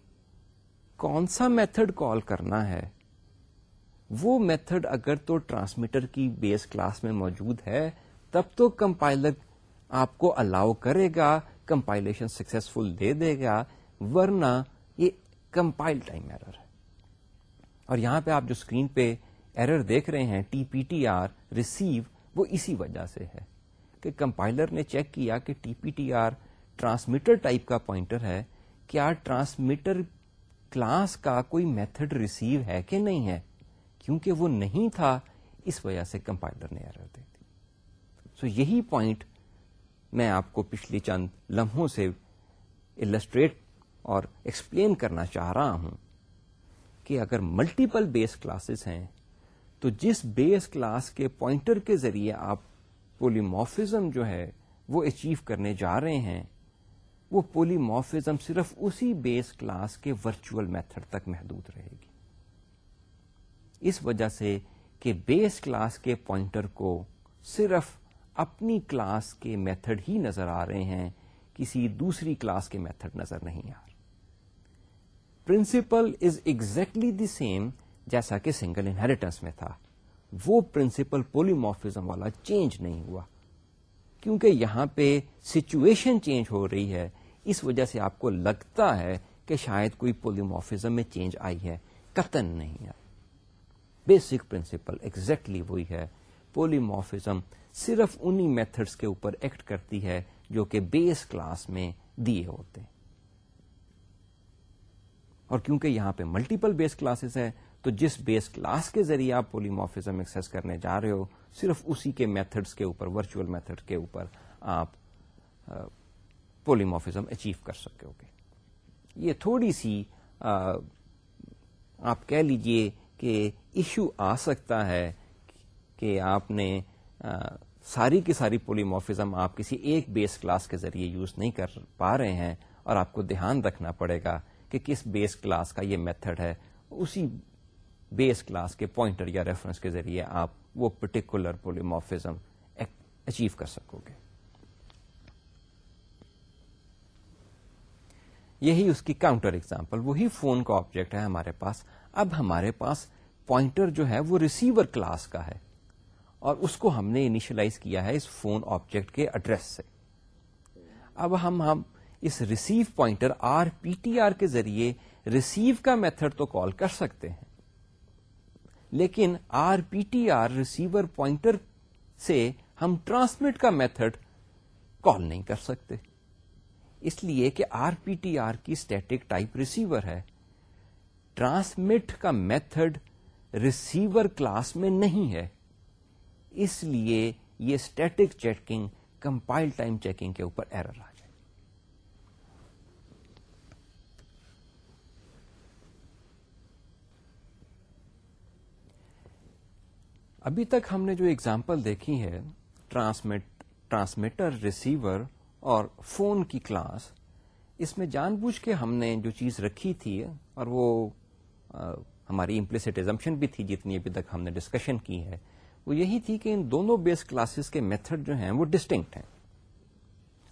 کون سا میتھڈ کال کرنا ہے، وہ میتھڈ اگر تو ٹرانسمیٹر کی بیس کلاس میں موجود ہے، تب تو کمپائلر آپ کو الاؤ کرے گا کمپائلیشن سکسیسفل دے دے گا، ورنہ یہ کمپائل ٹائم ایرر ہے۔ اور یہاں پہ آپ جو اسکرین پہ ایرر دیکھ رہے ہیں T P T R receive وہ اسی وجہ سے ہے کہ کمپائلر نے چیک کیا کہ T P T R transmitter type کا پوائنٹر ہے۔ کیا ٹرانسمیٹر کلاس کا کوئی میتھڈ ریسیو ہے کہ نہیں ہے؟ کیونکہ وہ نہیں تھا، اس وجہ سے کمپائلر نے ایرر دے دی۔ سو یہی پوائنٹ میں آپ کو پچھلی چند لمحوں سے السٹریٹ اور ایکسپلین کرنا چاہ رہا ہوں کہ اگر ملٹیپل بیس کلاسز ہیں، تو جس بیس کلاس کے پوائنٹر کے ذریعے آپ پولیموفزم جو ہے وہ اچیو کرنے جا رہے ہیں، وہ پولیموفزم صرف اسی بیس کلاس کے ورچوئل میتھڈ تک محدود رہے گی۔ اس وجہ سے کہ بیس کلاس کے پوائنٹر کو صرف اپنی کلاس کے میتھڈ ہی نظر آ رہے ہیں، کسی دوسری کلاس کے میتھڈ نظر نہیں آ رہے۔ Principle is exactly the same جیسا کہ سنگل انہیریٹنس میں تھا۔ وہ پرنسپل پولیموفزم والا چینج نہیں ہوا۔ کیونکہ یہاں پہ سچویشن چینج ہو رہی ہے، اس وجہ سے آپ کو لگتا ہے کہ شاید کوئی پولیموفزم میں چینج آئی ہے۔ قطن نہیں ہے۔ بیسک پرنسپل ایگزیکٹلی وہی ہے۔ پولیموفزم صرف انہی میتھڈس کے اوپر ایکٹ کرتی ہے جو کہ بیس کلاس میں دیے ہوتے ہیں۔ اور کیونکہ یہاں پہ ملٹیپل بیس کلاسز ہے تو جس بیس کلاس کے ذریعے آپ پولیموفزم ایکسس کرنے جا رہے ہو، صرف اسی کے میتھڈس کے اوپر، ورچوئل میتھڈ کے اوپر آپ پولیموفزم اچیو کر سکو گے۔ یہ تھوڑی سی آپ کہہ لیجیے کہ ایشو آ سکتا ہے کہ آپ نے ساری کی ساری پولیموفزم آپ کسی ایک بیس کلاس کے ذریعے یوز نہیں کر پا رہے ہیں اور آپ کو دھیان رکھنا پڑے گا کہ کس بیس کلاس کا یہ میتھڈ ہے، اسی بیس کلاس کے پوائنٹر یا ریفرنس کے ذریعے آپ وہ پرٹیکولر پولیموفزم اچیو کر سکو گے۔ یہی اس کی کاؤنٹر ایگزامپل وہی فون کا آبجیکٹ ہے ہمارے پاس۔ اب ہمارے پاس پوائنٹر جو ہے وہ ریسیور کلاس کا ہے۔ اور اس کو ہم نے انیشلائز کیا ہے اس فون آبجیکٹ کے ایڈریس سے۔ اب ہم ہم اس receive pointer R P T R کے ذریعے ریسیو کا میتھڈ تو کال کر سکتے ہیں۔ لیکن R P T R receiver pointer سے ہم ٹرانسمٹ کا میتھڈ کال نہیں کر سکتے۔ اس لیے کہ آر پی ٹی آر کی اسٹیٹک ٹائپ ریسیور ہے۔ ٹرانسمٹ کا میتھڈ ریسیور کلاس میں نہیں ہے۔ اس لیے یہ static checking compile time checking کے اوپر ایرر آ جائے۔ ابھی تک ہم نے جو اگزامپل دیکھی ہے ٹرانسمٹ ٹرانسمیٹر ریسیور اور فون کی کلاس اس میں جان بوجھ کے ہم نے جو چیز رکھی تھی اور وہ آ, ہماری امپلسٹ ایزمپشن بھی تھی جتنی ابھی تک ہم نے ڈسکشن کی ہے وہ یہی تھی کہ ان دونوں بیس کلاسز کے میتھڈ جو ہیں وہ ڈسٹنکٹ ہیں۔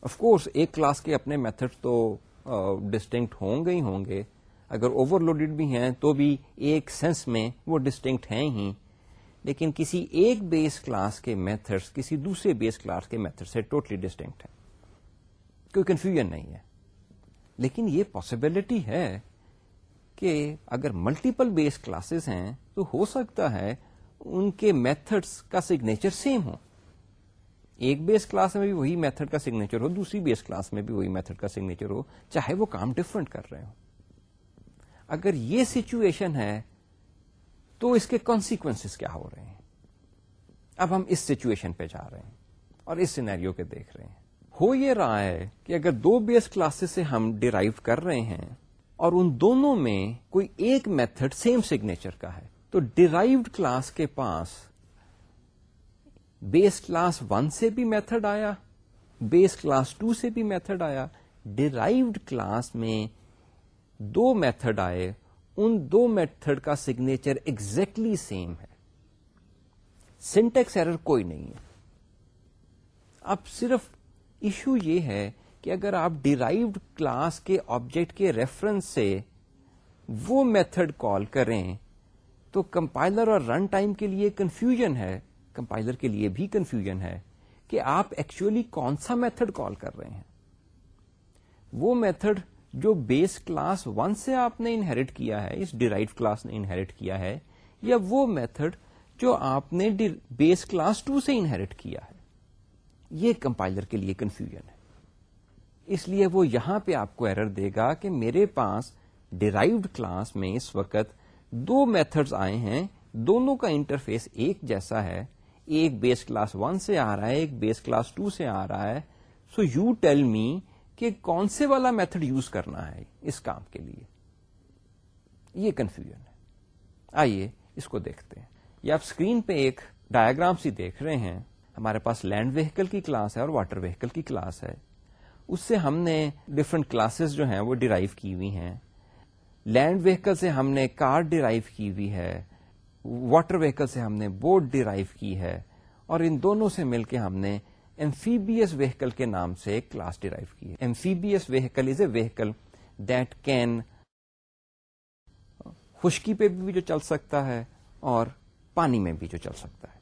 آف کورس ایک کلاس کے اپنے میتھڈ تو ڈسٹنکٹ ہوں گے ہی ہوں گے۔ اگر اوور لوڈیڈ بھی ہیں تو بھی ایک سینس میں وہ ڈسٹنکٹ ہیں ہی۔ لیکن کسی ایک بیس کلاس کے میتھڈس کسی دوسرے بیس کلاس کے میتھڈ سے ٹوٹلی ڈسٹنکٹ ہے کوئی کنفیوژن نہیں ہے۔ لیکن یہ پاسبلٹی ہے کہ اگر ملٹیپل بیس کلاسز ہیں تو ہو سکتا ہے ان کے میتھڈس کا سگنیچر سیم ہو ایک بیس کلاس میں بھی وہی میتھڈ کا سگنیچر ہو، دوسری بیس کلاس میں بھی وہی میتھڈ کا سگنیچر ہو، چاہے وہ کام ڈفرنٹ کر رہے ہو اگر یہ سچویشن ہے، تو اس کے کانسیکوینس کیا ہو رہے ہیں؟ اب ہم اس سچویشن پہ جا رہے ہیں اور اس سینیریو کے دیکھ رہے ہیں۔ ہو یہ رہا ہے کہ اگر دو بیس کلاسز سے ہم ڈیرائیو کر رہے ہیں اور ان دونوں میں کوئی ایک میتھڈ سیم سگنیچر کا ہے تو ڈیرائیوڈ کلاس کے پاس بیس کلاس ون سے بھی میتھڈ آیا بیس کلاس ٹو سے بھی میتھڈ آیا ڈیرائیوڈ کلاس میں دو میتھڈ آئے، ان دو میتھڈ کا سگنیچر ایگزیکٹلی سیم ہے۔ سنٹیکس ایرر کوئی نہیں ہے۔ اب صرف ایشو یہ ہے کہ اگر آپ ڈیرائیوڈ کلاس کے آبجیکٹ کے ریفرنس سے وہ میتھڈ کال کریں تو کمپائلر اور رن ٹائم کے لیے کنفیوژن ہے، کمپائلر کے لیے بھی کنفیوژن ہے کہ آپ ایکچولی کون سا میتھڈ کال کر رہے ہیں۔ وہ میتھڈ جو بیس کلاس ون سے آپ نے انہیریٹ کیا ہے، اس ڈیرائیو کلاس نے انہیریٹ کیا ہے، یا وہ میتھڈ جو آپ نے بیس کلاس ٹو سے انہیریٹ کیا ہے۔ یہ کمپائلر کے لیے کنفیوژن ہے۔ اس لیے وہ یہاں پہ آپ کو ایرر دے گا کہ میرے پاس ڈیرائیوڈ کلاس میں اس وقت دو میتھڈز آئے ہیں، دونوں کا انٹرفیس ایک جیسا ہے، ایک بیس کلاس ون سے آ رہا ہے، ایک بیس کلاس ٹو سے آ رہا ہے۔ سو یو ٹیل می کہ کون سے والا میتھڈ یوز کرنا ہے اس کام کے لیے۔ یہ کنفیوژن ہے۔ آئیے اس کو دیکھتے ہیں۔ یہ آپ اسکرین پہ ایک ڈایاگرام سی دیکھ رہے ہیں۔ ہمارے پاس لینڈ وہیکل کی کلاس ہے اور واٹر وہیکل کی کلاس ہے۔ اس سے ہم نے ڈفرنٹ کلاسز جو ہیں وہ ڈیرائیو کی ہوئی ہیں۔ لینڈ وہیکل سے ہم نے کار ڈیرائیو کی ہوئی ہے، واٹر وہیکل سے ہم نے بوٹ ڈیرائیو کی ہے، اور ان دونوں سے مل کے ہم نے ایمفیبیس وہیکل کے نام سے ایک کلاس ڈیرائیو کی ہے۔ Amphibious vehicle is a vehicle that can خشکی پہ بھی جو چل سکتا ہے اور پانی میں بھی جو چل سکتا ہے۔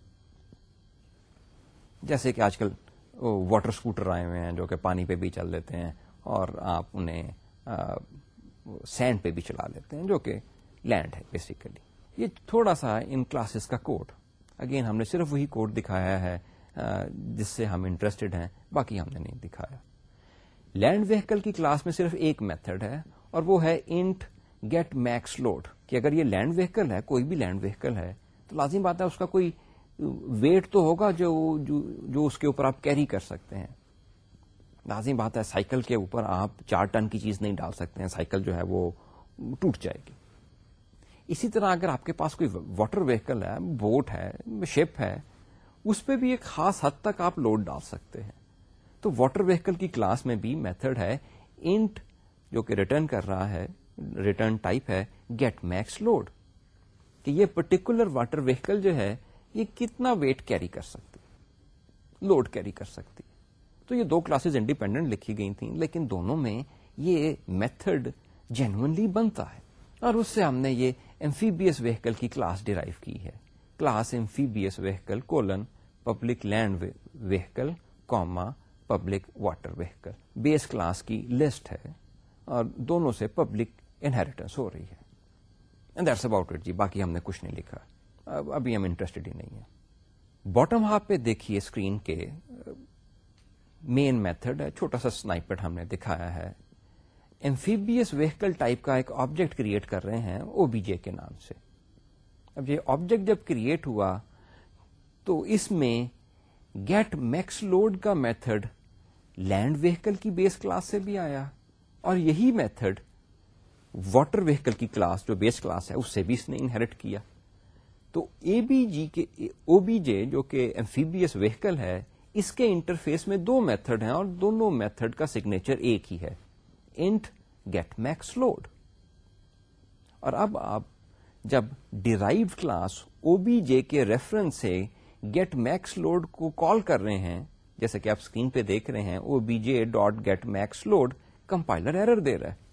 جیسے کہ آج کل واٹر اسکوٹر آئے ہوئے ہیں جو کہ پانی پہ بھی چل لیتے ہیں اور آپ انہیں سینڈ پہ بھی چلا لیتے ہیں جو کہ لینڈ ہے بیسیکلی یہ تھوڑا سا ان کلاسز کا کوڈ اگین ہم نے صرف وہی کوڈ دکھایا ہے جس سے ہم انٹرسٹڈ ہیں باقی ہم نے نہیں دکھایا۔ لینڈ وہیکل کی کلاس میں صرف ایک میتھڈ ہے اور وہ ہے انٹ گیٹ میکس لوڈ کہ اگر یہ لینڈ وہیکل ہے کوئی بھی لینڈ وہیکل ہے تو لازم بات ہے اس کا کوئی ویٹ تو ہوگا جو جو, جو اس کے اوپر آپ کیری کر سکتے ہیں۔ لازم بات ہے، سائیکل کے اوپر آپ چار ٹن کی چیز نہیں ڈال سکتے ہیں، سائیکل جو ہے وہ ٹوٹ جائے گی۔ اسی طرح اگر آپ کے پاس کوئی واٹر وہیکل ہے، بوٹ ہے، شپ ہے، اس پہ بھی ایک خاص حد تک آپ لوڈ ڈال سکتے ہیں۔ تو واٹر وہیکل کی کلاس میں بھی میتھڈ ہے، انٹ جو کہ ریٹرن کر رہا ہے، ریٹرن ٹائپ ہے، گیٹ میکس لوڈ۔ کہ یہ پرٹیکولر واٹر وہیکل جو ہے، یہ کتنا ویٹ کیری کر سکتی، لوڈ کیری کر سکتی۔ تو یہ دو کلاسز انڈیپینڈنٹ لکھی گئی تھیں، لیکن دونوں میں یہ میتھڈ جینونلی بنتا ہے۔ اور اس سے ہم نے یہ ایمفیبیس ویکل کی کلاس ڈیرائیو کی ہے۔ Class amphibious vehicle colon public land vehicle comma public water vehicle base class کی لسٹ ہے اور دونوں سے پبلک انہیریٹنس ہو رہی ہے۔ دیٹس اباؤٹ اٹ جی باقی ہم نے کچھ نہیں لکھا۔ ابھی ہم انٹرسٹڈ ہی نہیں ہے باٹم ہاف پہ دیکھیے اسکرین کے مین میتھڈ ہے، چھوٹا سا سنائپر ہم نے دکھایا ہے۔ ایمفیبیس ویکل ٹائپ کا ایک آبجیکٹ کریٹ کر رہے ہیں او بی جے کے نام سے۔ اب یہ آبجیکٹ جب کریٹ ہوا تو اس میں گیٹ میکس لوڈ کا میتھڈ لینڈ ویکل کی بیس کلاس سے بھی آیا اور یہی میتھڈ واٹر ویکل کی کلاس جو بیس کلاس ہے اس سے بھی اس نے انہیریٹ کیا۔ تو اے بی جی کے او بی جے جو کہ ایمفیبیس ویکل ہے اس کے انٹرفیس میں دو میتھڈ ہیں اور دونوں میتھڈ کا سگنیچر ایک ہی ہے۔ انٹ گیٹ میکس لوڈ اور اب آپ جب derive class O B J کے ریفرنس سے گیٹ میکس لوڈ کو کال کر رہے ہیں، جیسے کہ آپ اسکرین پہ دیکھ رہے ہیں O B J dot get max load compiler error دے رہا ہے۔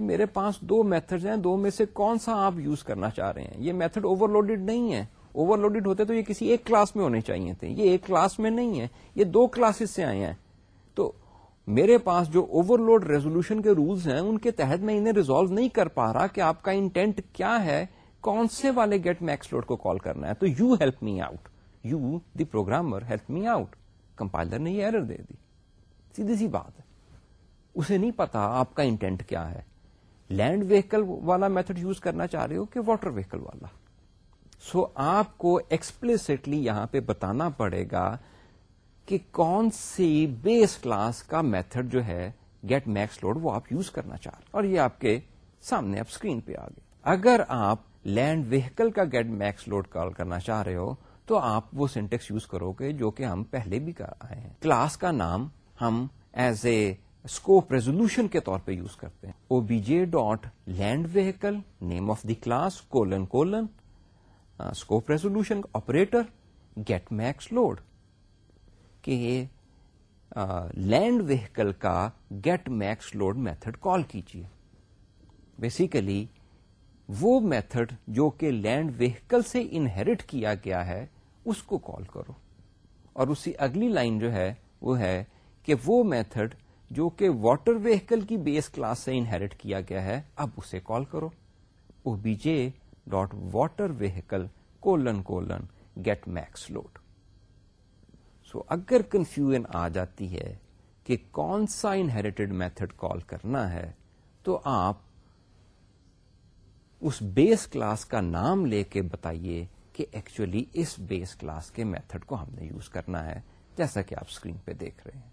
میرے پاس دو میتھڈ ہیں، دو میں سے کون سا آپ یوز کرنا چاہ رہے ہیں؟ یہ میتھڈ اوور لوڈیڈ نہیں ہے۔ اوور لوڈیڈ ہوتے تو یہ کسی ایک کلاس میں ہونے چاہیے تھے۔ یہ ایک کلاس میں نہیں ہے، یہ دو کلاسز سے آئے ہیں۔ تو میرے پاس جو اوور لوڈ ریزولوشن کے رولس ہیں، ان کے تحت میں انہیں ریزالو نہیں کر پا رہا کہ آپ کا انٹینٹ کیا ہے، کون سے والے گیٹ میکس لوڈ کو کال کرنا ہے۔ تو you help me out. You the programmer help me out. Compiler نے یہ ایرر دے دی۔ سیدھی سی بات ہے۔ اسے نہیں پتا آپ کا انٹینٹ کیا ہے۔ لینڈ ویکل والا میتھڈ یوز کرنا چاہ رہے ہو کہ واٹر ویکل والا؟ سو آپ کو ایکسپلسٹلی یہاں پہ بتانا پڑے گا کہ کون سی بیس کلاس کا میتھڈ جو ہے گیٹ میکس لوڈ وہ آپ یوز کرنا چاہ رہے اور یہ آپ کے سامنے آپ اسکرین پہ آ گئے۔ اگر آپ لینڈ ویکل کا گیٹ میکس لوڈ کال کرنا چاہ رہے ہو، تو آپ وہ سینٹیکس یوز کرو گے جو کہ ہم پہلے بھی کر آئے ہیں۔ کلاس کا نام ہم ایز اے اسکوپ ریزولوشن کے طور پہ یوز کرتے ہیں۔ O B J dot land vehicle name of the class colon colon scope resolution operator get max load کہ لینڈ ویکل کا get max load method call کیجیے بیسیکلی وہ میتھڈ جو کہ لینڈ ویکل سے انہیریٹ کیا گیا ہے، اس کو کال کرو۔ اور اسی اگلی لائن جو ہے، وہ ہے کہ وہ میتھڈ جو کہ واٹر ویکل کی بیس کلاس سے انہیریٹ کیا گیا ہے، اب اسے کال کرو۔ O B J dot water vehicle colon colon get max load so اگر کنفیوژن آ جاتی ہے کہ کون سا انہیریٹڈ میتھڈ کال کرنا ہے، تو آپ اس بیس کلاس کا نام لے کے بتائیے کہ ایکچولی اس بیس کلاس کے میتھڈ کو ہم نے یوز کرنا ہے، جیسا کہ آپ اسکرین پہ دیکھ رہے ہیں۔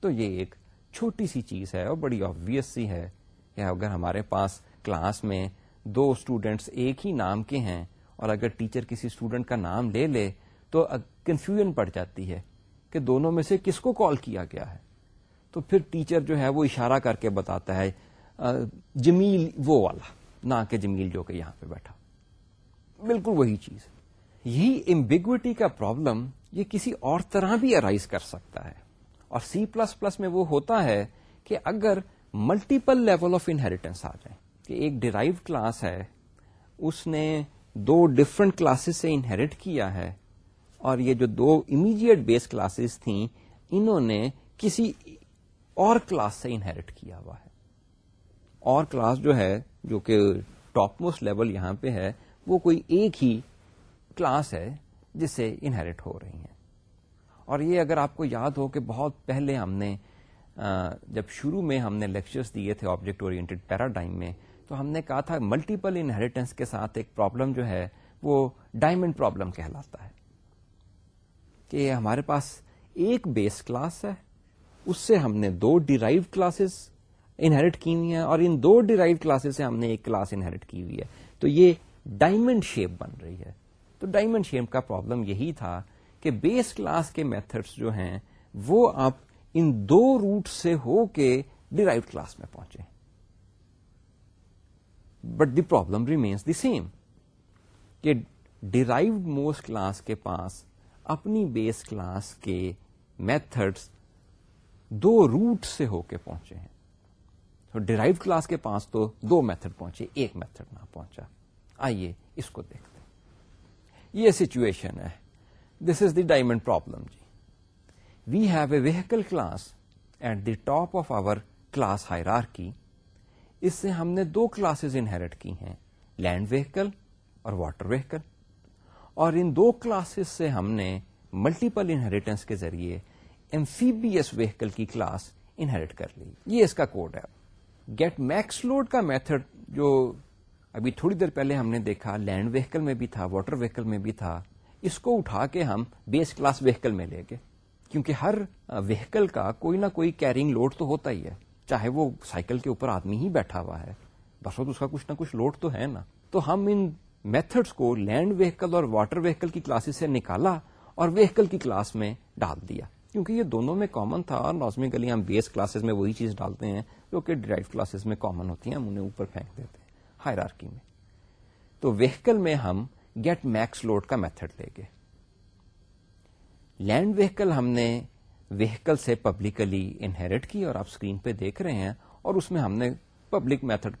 تو یہ ایک چھوٹی سی چیز ہے اور بڑی آبویس سی ہے کہ اگر ہمارے پاس کلاس میں دو اسٹوڈینٹس ایک ہی نام کے ہیں اور اگر ٹیچر کسی اسٹوڈینٹ کا نام لے لے تو کنفیوژن پڑ جاتی ہے کہ دونوں میں سے کس کو کال کیا گیا ہے۔ تو پھر ٹیچر جو ہے وہ اشارہ کر کے بتاتا ہے جمیل وہ والا، نہ کہ جمیل جو کہ یہاں پہ بیٹھا۔ بالکل وہی چیز۔ یہی امبیگوٹی کا پرابلم یہ کسی اور طرح بھی ارائیز کر سکتا ہے۔ اور سی پلس پلس میں وہ ہوتا ہے کہ اگر ملٹیپل لیول آف انہیریٹنس آ جائیں کہ ایک ڈیرائیو کلاس ہے، اس نے دو ڈفرنٹ کلاسز سے انہیریٹ کیا ہے، اور یہ جو دو امیڈیٹ بیس کلاسز تھیں، انہوں نے کسی اور کلاس سے انہیریٹ کیا ہوا ہے۔ اور کلاس جو ہے، جو کہ ٹاپ موسٹ لیول یہاں پہ ہے، وہ کوئی ایک ہی کلاس ہے، جس سے انہیریٹ ہو رہی ہیں۔ اور یہ اگر آپ کو یاد ہو کہ بہت پہلے ہم نے جب شروع میں ہم نے لیکچرز دیے تھے آبجیکٹ اورینٹیڈ پیراڈائم میں تو ہم نے کہا تھا ملٹیپل انہیریٹنس کے ساتھ ایک پرابلم جو ہے وہ ڈائمنڈ پرابلم کہلاتا ہے کہ ہمارے پاس ایک بیس کلاس ہے، اس سے ہم نے دو ڈیرائیو کلاسز انہیریٹ کی ہوئی ہیں اور ان دو ڈیرائیو کلاسز سے ہم نے ایک کلاس انہیریٹ کی ہوئی ہے۔ تو یہ ڈائمنڈ شیپ بن رہی ہے۔ تو ڈائمنڈ شیپ کا پرابلم یہی تھا کہ بیس کلاس کے میتھڈس جو ہیں وہ آپ ان دو روٹ سے ہو کے ڈیرائیو کلاس میں پہنچے۔ But the problem remains the same کہ ڈیرائیوڈ موسٹ کلاس کے پاس اپنی بیس کلاس کے میتھڈس دو روٹ سے ہو کے پہنچے ہیں۔ تو ڈرائیو کلاس کے پاس تو دو میتھڈ پہنچے، ایک میتھڈ نہ پہنچا۔ آئیے اس کو دیکھتے ہیں۔ یہ سچویشن ہے۔ This is the diamond problem G. We have a vehicle class at the top of our class hierarchy اس سے ہم نے دو کلاسز انہیریٹ کی ہیں لینڈ ویکل اور واٹر ویکل اور ان دو کلاسز سے ہم نے ملٹیپل انہیریٹنس کے ذریعے ایمفیبیس ویکل کی کلاس انہیریٹ کر لی۔ یہ اس کا کوڈ ہے۔ گیٹ میکس لوڈ کا میتھڈ جو ابھی تھوڑی دیر پہلے ہم نے دیکھا لینڈ ویکل میں بھی تھا واٹر ویکل میں بھی تھا، اس کو اٹھا کے ہم بیس کلاس ویکل میں لے گئے۔ کیونکہ ہر ویکل کا کوئی نہ کوئی کیرنگ لوڈ تو ہوتا ہی ہے۔ چاہے وہ سائیکل کے اوپر آدمی ہی بیٹھا ہوا ہے بس اس کا کچھ نہ کچھ لوڈ تو ہے نا۔ تو ہم ان میتھڈس کو لینڈ ویکل اور واٹر ویکل کی کلاسز سے نکالا اور ویکل کی کلاس میں ڈال دیا۔ کیونکہ یہ دونوں میں کامن تھا اور نوزمی گلی ہم بیس کلاسز میں وہی چیز ڈالتے ہیں جو کہ ڈرائیو کلاسز میں کامن ہوتی ہیں، ہم انہیں اوپر پھینک دیتے ہیں ہائر میں۔ تو ویکل میں ہم گیٹ میکس لوڈ کا میتھڈ لے گئے۔ لینڈ ویکل ہم نے ویکل سے پبلکلی انہیریٹ کی اور آپ اسکرین پہ دیکھ رہے ہیں اور اس میں ہم نے پبلک میتھڈ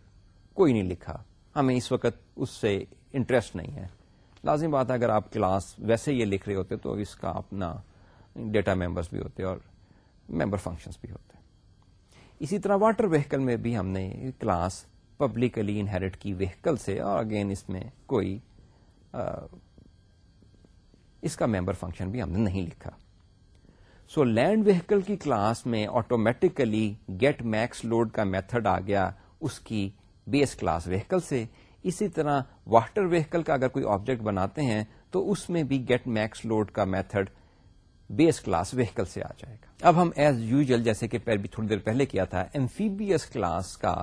کوئی نہیں لکھا۔ ہمیں اس وقت اس سے انٹرسٹ نہیں ہے۔ لازم بات ہے اگر آپ کلاس ویسے یہ لکھ رہے ہوتے تو اس کا اپنا ڈیٹا ممبرس بھی ہوتے اور ممبر فنکشنس بھی ہوتے۔ اسی طرح واٹر وہیکل میں بھی ہم نے کلاس پبلکلی انہیریٹ کی وہیکل سے اور اگین اس میں کوئی اس کا ممبر فنکشن بھی ہم نے نہیں لکھا۔ سو لینڈ وہیکل کی کلاس میں آٹومیٹیکلی گیٹ میکس لوڈ کا میتھڈ آ گیا اس کی بیس کلاس وہیکل سے۔ اسی طرح واٹر وہیکل کا اگر کوئی آبجیکٹ بناتے ہیں تو اس میں بھی گیٹ میکس لوڈ کا میتھڈ بیس کلاس وہیکل سے آ جائے گا۔ اب ہم ایز یوزل جیسے کہ بھی تھوڑی دیر پہلے کیا تھا ایمفیبیس کلاس کا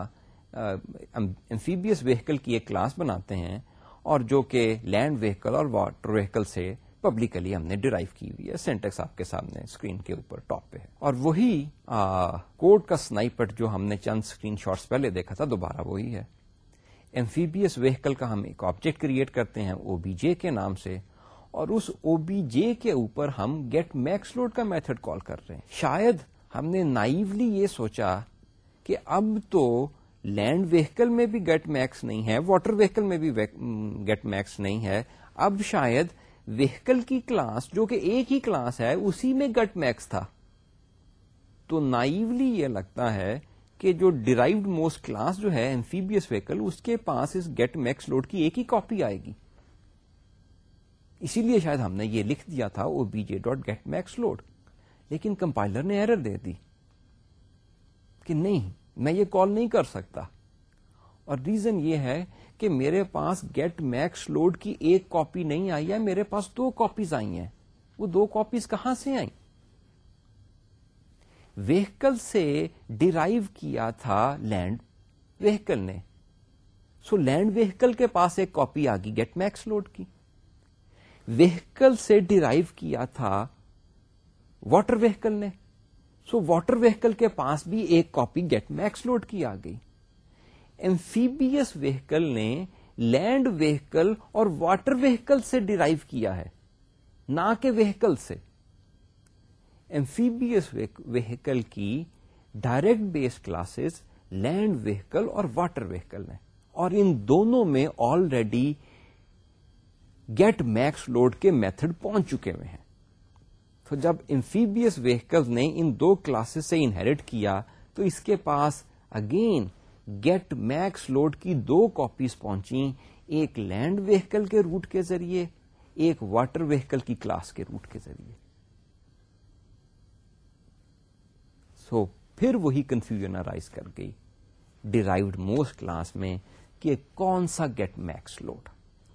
ایمفیبیس وہیکل کی ایک کلاس بناتے ہیں اور جو کہ لینڈ وہیکل اور واٹر وہیکل سے پبلکلی ہم نے ڈرائیو کی ہوئی ہے. سینٹیکس آپ کے سامنے اسکرین کے اوپر ٹاپ پہ ہے. اور وہی کوڈ کا سنائپٹ جو ہم نے چند اسکرین شاٹس پہلے دیکھا تھا، دوبارہ وہی ہے. ایمفیبیس وہیکل کا ہم ایک آبجیکٹ کریٹ کرتے ہیں او بی جے کے نام سے. اور اس او بی جے کے اوپر ہم گیٹ میکس لوڈ کا میتھڈ کال کر رہے ہیں. شاید ہم نے نائولی یہ سوچا کہ اب تو لینڈ ویکل میں بھی گیٹ میکس نہیں ہے واٹر ویکل میں بھی گیٹ میکس نہیں ہے. اب شاید ویکل کی کلاس جو کہ ایک ہی کلاس ہے، اسی میں گیٹ میکس تھا۔ تو نائولی یہ لگتا ہے کہ جو ڈرائیوڈ موسٹ کلاس جو ہے، ایمفیبیس ویکل اس کے پاس اس گیٹ میکس لوڈ کی ایک ہی کاپی آئے گی۔ اسی لیے شاید ہم نے یہ لکھ دیا تھا O B J dot get max load لیکن کمپائلر نے ایرر دے دی کہ نہیں، میں یہ کال نہیں کر سکتا۔ اور ریزن یہ ہے کہ میرے پاس گیٹ میکس لوڈ کی ایک کاپی نہیں آئی ہے، میرے پاس دو کاپیز آئی ہیں۔ وہ دو کاپیز کہاں سے آئیں؟ ویکل سے ڈرائیو کیا تھا لینڈ ویکل نے۔ سو لینڈ ویکل کے پاس ایک کاپی آ گئی گیٹ میکس لوڈ کی۔ وہیکل سے ڈرائیو کیا تھا واٹر وہیکل نے۔ سو واٹر وہیکل کے پاس بھی ایک کاپی گیٹ میکس لوڈ کی آ گئی۔ ایمفیبیس وہیکل نے لینڈ وہیکل اور واٹر وہیکل سے ڈرائیو کیا ہے۔ نہ کہ وہیکل سے۔ ایمفیبیس وہیکل کی direct base classes land vehicle اور واٹر وہیکل نے اور ان دونوں میں آلریڈی گیٹ میکس لوڈ کے میتھڈ پہنچ چکے ہوئے ہیں۔ تو جب انفیبیس ویکل نے ان دو کلاسز سے انہیریٹ کیا، تو اس کے پاس اگین گیٹ میکس لوڈ کی دو کاپیز پہنچی ایک لینڈ ویکل کے روٹ کے ذریعے ایک واٹر ویکل کی کلاس کے روٹ کے ذریعے۔ سو so, پھر وہی کنفیوژن ارائز کر گئی ڈیرائیوڈ موسٹ کلاس میں کہ کون سا گیٹ میکس لوڈ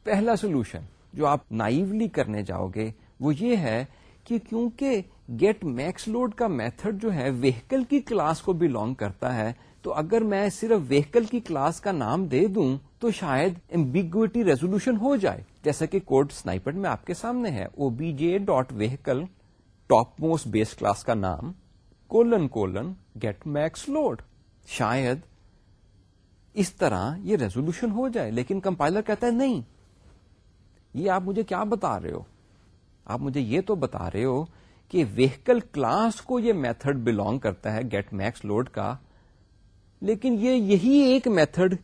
پہلا سولوشن جو آپ نائولی کرنے جاؤ گے وہ یہ ہے کہ کیونکہ گیٹ میکس لوڈ کا میتھڈ جو ہے ویکل کی کلاس کو بلونگ کرتا ہے تو اگر میں صرف ویکل کی کلاس کا نام دے دوں تو شاید امبیگوٹی ریزولوشن ہو جائے۔ جیسا کہ کوڈ سنائپر میں آپ کے سامنے ہے۔ O B J dot vehicle top most base class کا نام colon colon get max load شاید اس طرح یہ ریزولوشن ہو جائے، لیکن کمپائلر کہتا ہے نہیں۔ یہ آپ مجھے کیا بتا رہے ہو؟ آپ مجھے یہ تو بتا رہے ہو کہ ویکل کلاس کو یہ میتھڈ بلونگ کرتا ہے گیٹ میکس لوڈ کا۔ لیکن یہ یہی ایک میتھڈ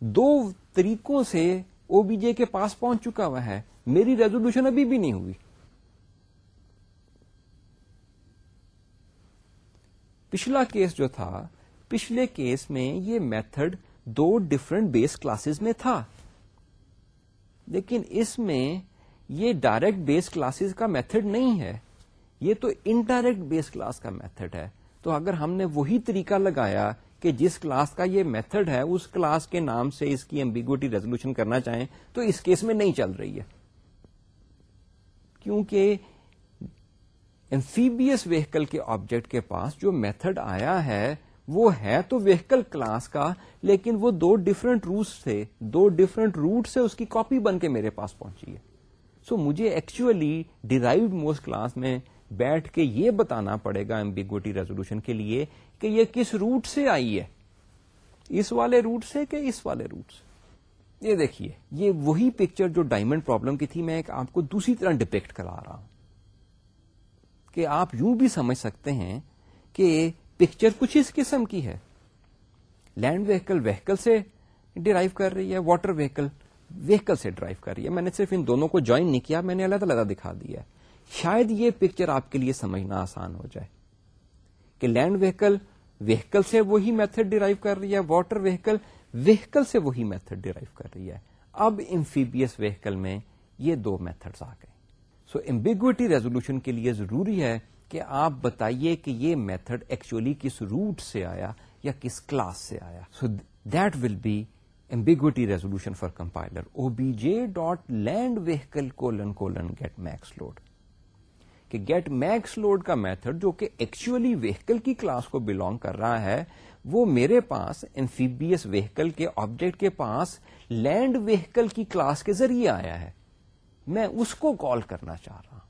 دو طریقوں سے او بی جے کے پاس پہنچ چکا ہوا ہے۔ میری ریزولوشن ابھی بھی نہیں ہوئی۔ پچھلا کیس جو تھا، پچھلے کیس میں یہ میتھڈ دو ڈفرنٹ بیس کلاسز میں تھا۔ لیکن اس میں یہ ڈائریکٹ بیس کلاسز کا میتھڈ نہیں ہے۔ یہ تو انڈائریکٹ بیس کلاس کا میتھڈ ہے۔ تو اگر ہم نے وہی طریقہ لگایا کہ جس کلاس کا یہ میتھڈ ہے اس کلاس کے نام سے اس کی ایمبیگوٹی ریزولوشن کرنا چاہیں تو اس کیس میں نہیں چل رہی ہے۔ کیونکہ ایمفیبیس ویکل کے آبجیکٹ کے پاس جو میتھڈ آیا ہے وہ ہے تو ویکل کلاس کا لیکن وہ دو ڈفرنٹ روٹ سے دو ڈفرنٹ روٹ سے اس کی کاپی بن کے میرے پاس پہنچی ہے۔ سو so, مجھے ایکچولی ڈیرائیوڈ موسٹ کلاس میں بیٹھ کے یہ بتانا پڑے گا ایمبیگوٹی ریزولوشن کے لیے کہ یہ کس روٹ سے آئی ہے؟ اس والے روٹ سے کہ اس والے روٹ سے؟ یہ دیکھیے، یہ وہی پکچر جو ڈائمنڈ پرابلم کی تھی، میں آپ کو دوسری طرح ڈپیکٹ کرا رہا ہوں۔ کہ آپ یوں بھی سمجھ سکتے ہیں کہ پکچر کچھ اس قسم کی ہے۔ لینڈ وہیکل وہیکل سے ڈرائیو کر رہی ہے واٹر وہیکل وہیکل سے ڈرائیو کر رہی ہے۔ میں نے صرف ان دونوں کو جوائن نہیں کیا، میں نے علیحدہ علیحدہ دکھا دیا ہے۔ شاید یہ پکچر آپ کے لیے سمجھنا آسان ہو جائے کہ لینڈ وہیکل وہیکل سے وہی میتھڈ ڈرائیو کر رہی ہے، واٹر وہیکل وہیکل سے وہی میتھڈ ڈرائیو کر رہی ہے۔ اب امفیبیس وہیکل میں یہ دو میتھڈ آ گئے۔ سو امبیگوٹی ریزولوشن کے لیے ضروری ہے کہ آپ بتائیے کہ یہ میتھڈ ایکچولی کس روٹ سے آیا یا کس کلاس سے آیا۔ So that will be ambiguity resolution for compiler. O B J dot land vehicle colon colon get max load کہ گیٹ میکس لوڈ کا میتھڈ جو کہ ایکچولی ویکل کی کلاس کو بلونگ کر رہا ہے، وہ میرے پاس انفیبیس ویکل کے آبجیکٹ کے پاس لینڈ ویکل کی کلاس کے ذریعے آیا ہے۔ میں اس کو کال کرنا چاہ رہا ہوں۔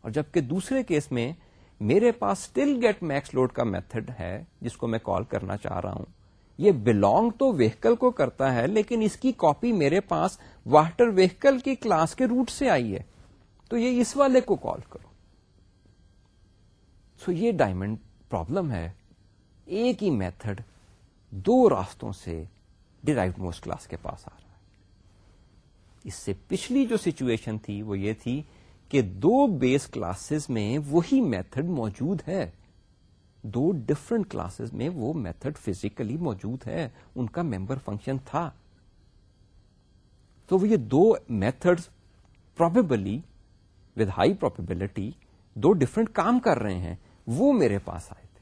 اور جبکہ دوسرے کیس میں میرے پاس اسٹل گیٹ میکس لوڈ کا میتھڈ ہے، جس کو میں کال کرنا چاہ رہا ہوں، یہ بلونگ تو ویکل کو کرتا ہے، لیکن اس کی کاپی میرے پاس واٹر ویکل کی کلاس کے روٹ سے آئی ہے۔ تو یہ اس والے کو کال کرو۔ سو so یہ ڈائمنڈ پرابلم ہے۔ ایک ہی میتھڈ دو راستوں سے ڈیرائیو موسٹ کلاس کے پاس آ رہا ہے۔ اس سے پچھلی جو سچویشن تھی وہ یہ تھی کہ دو بیس کلاسز میں وہی میتھڈ موجود ہے۔ دو ڈفرنٹ کلاسز میں وہ میتھڈ فزیکلی موجود ہے۔ ان کا ممبر فنکشن تھا۔ تو وہ یہ دو method probably with high probability do different کام کر رہے ہیں۔ وہ میرے پاس آئے تھے۔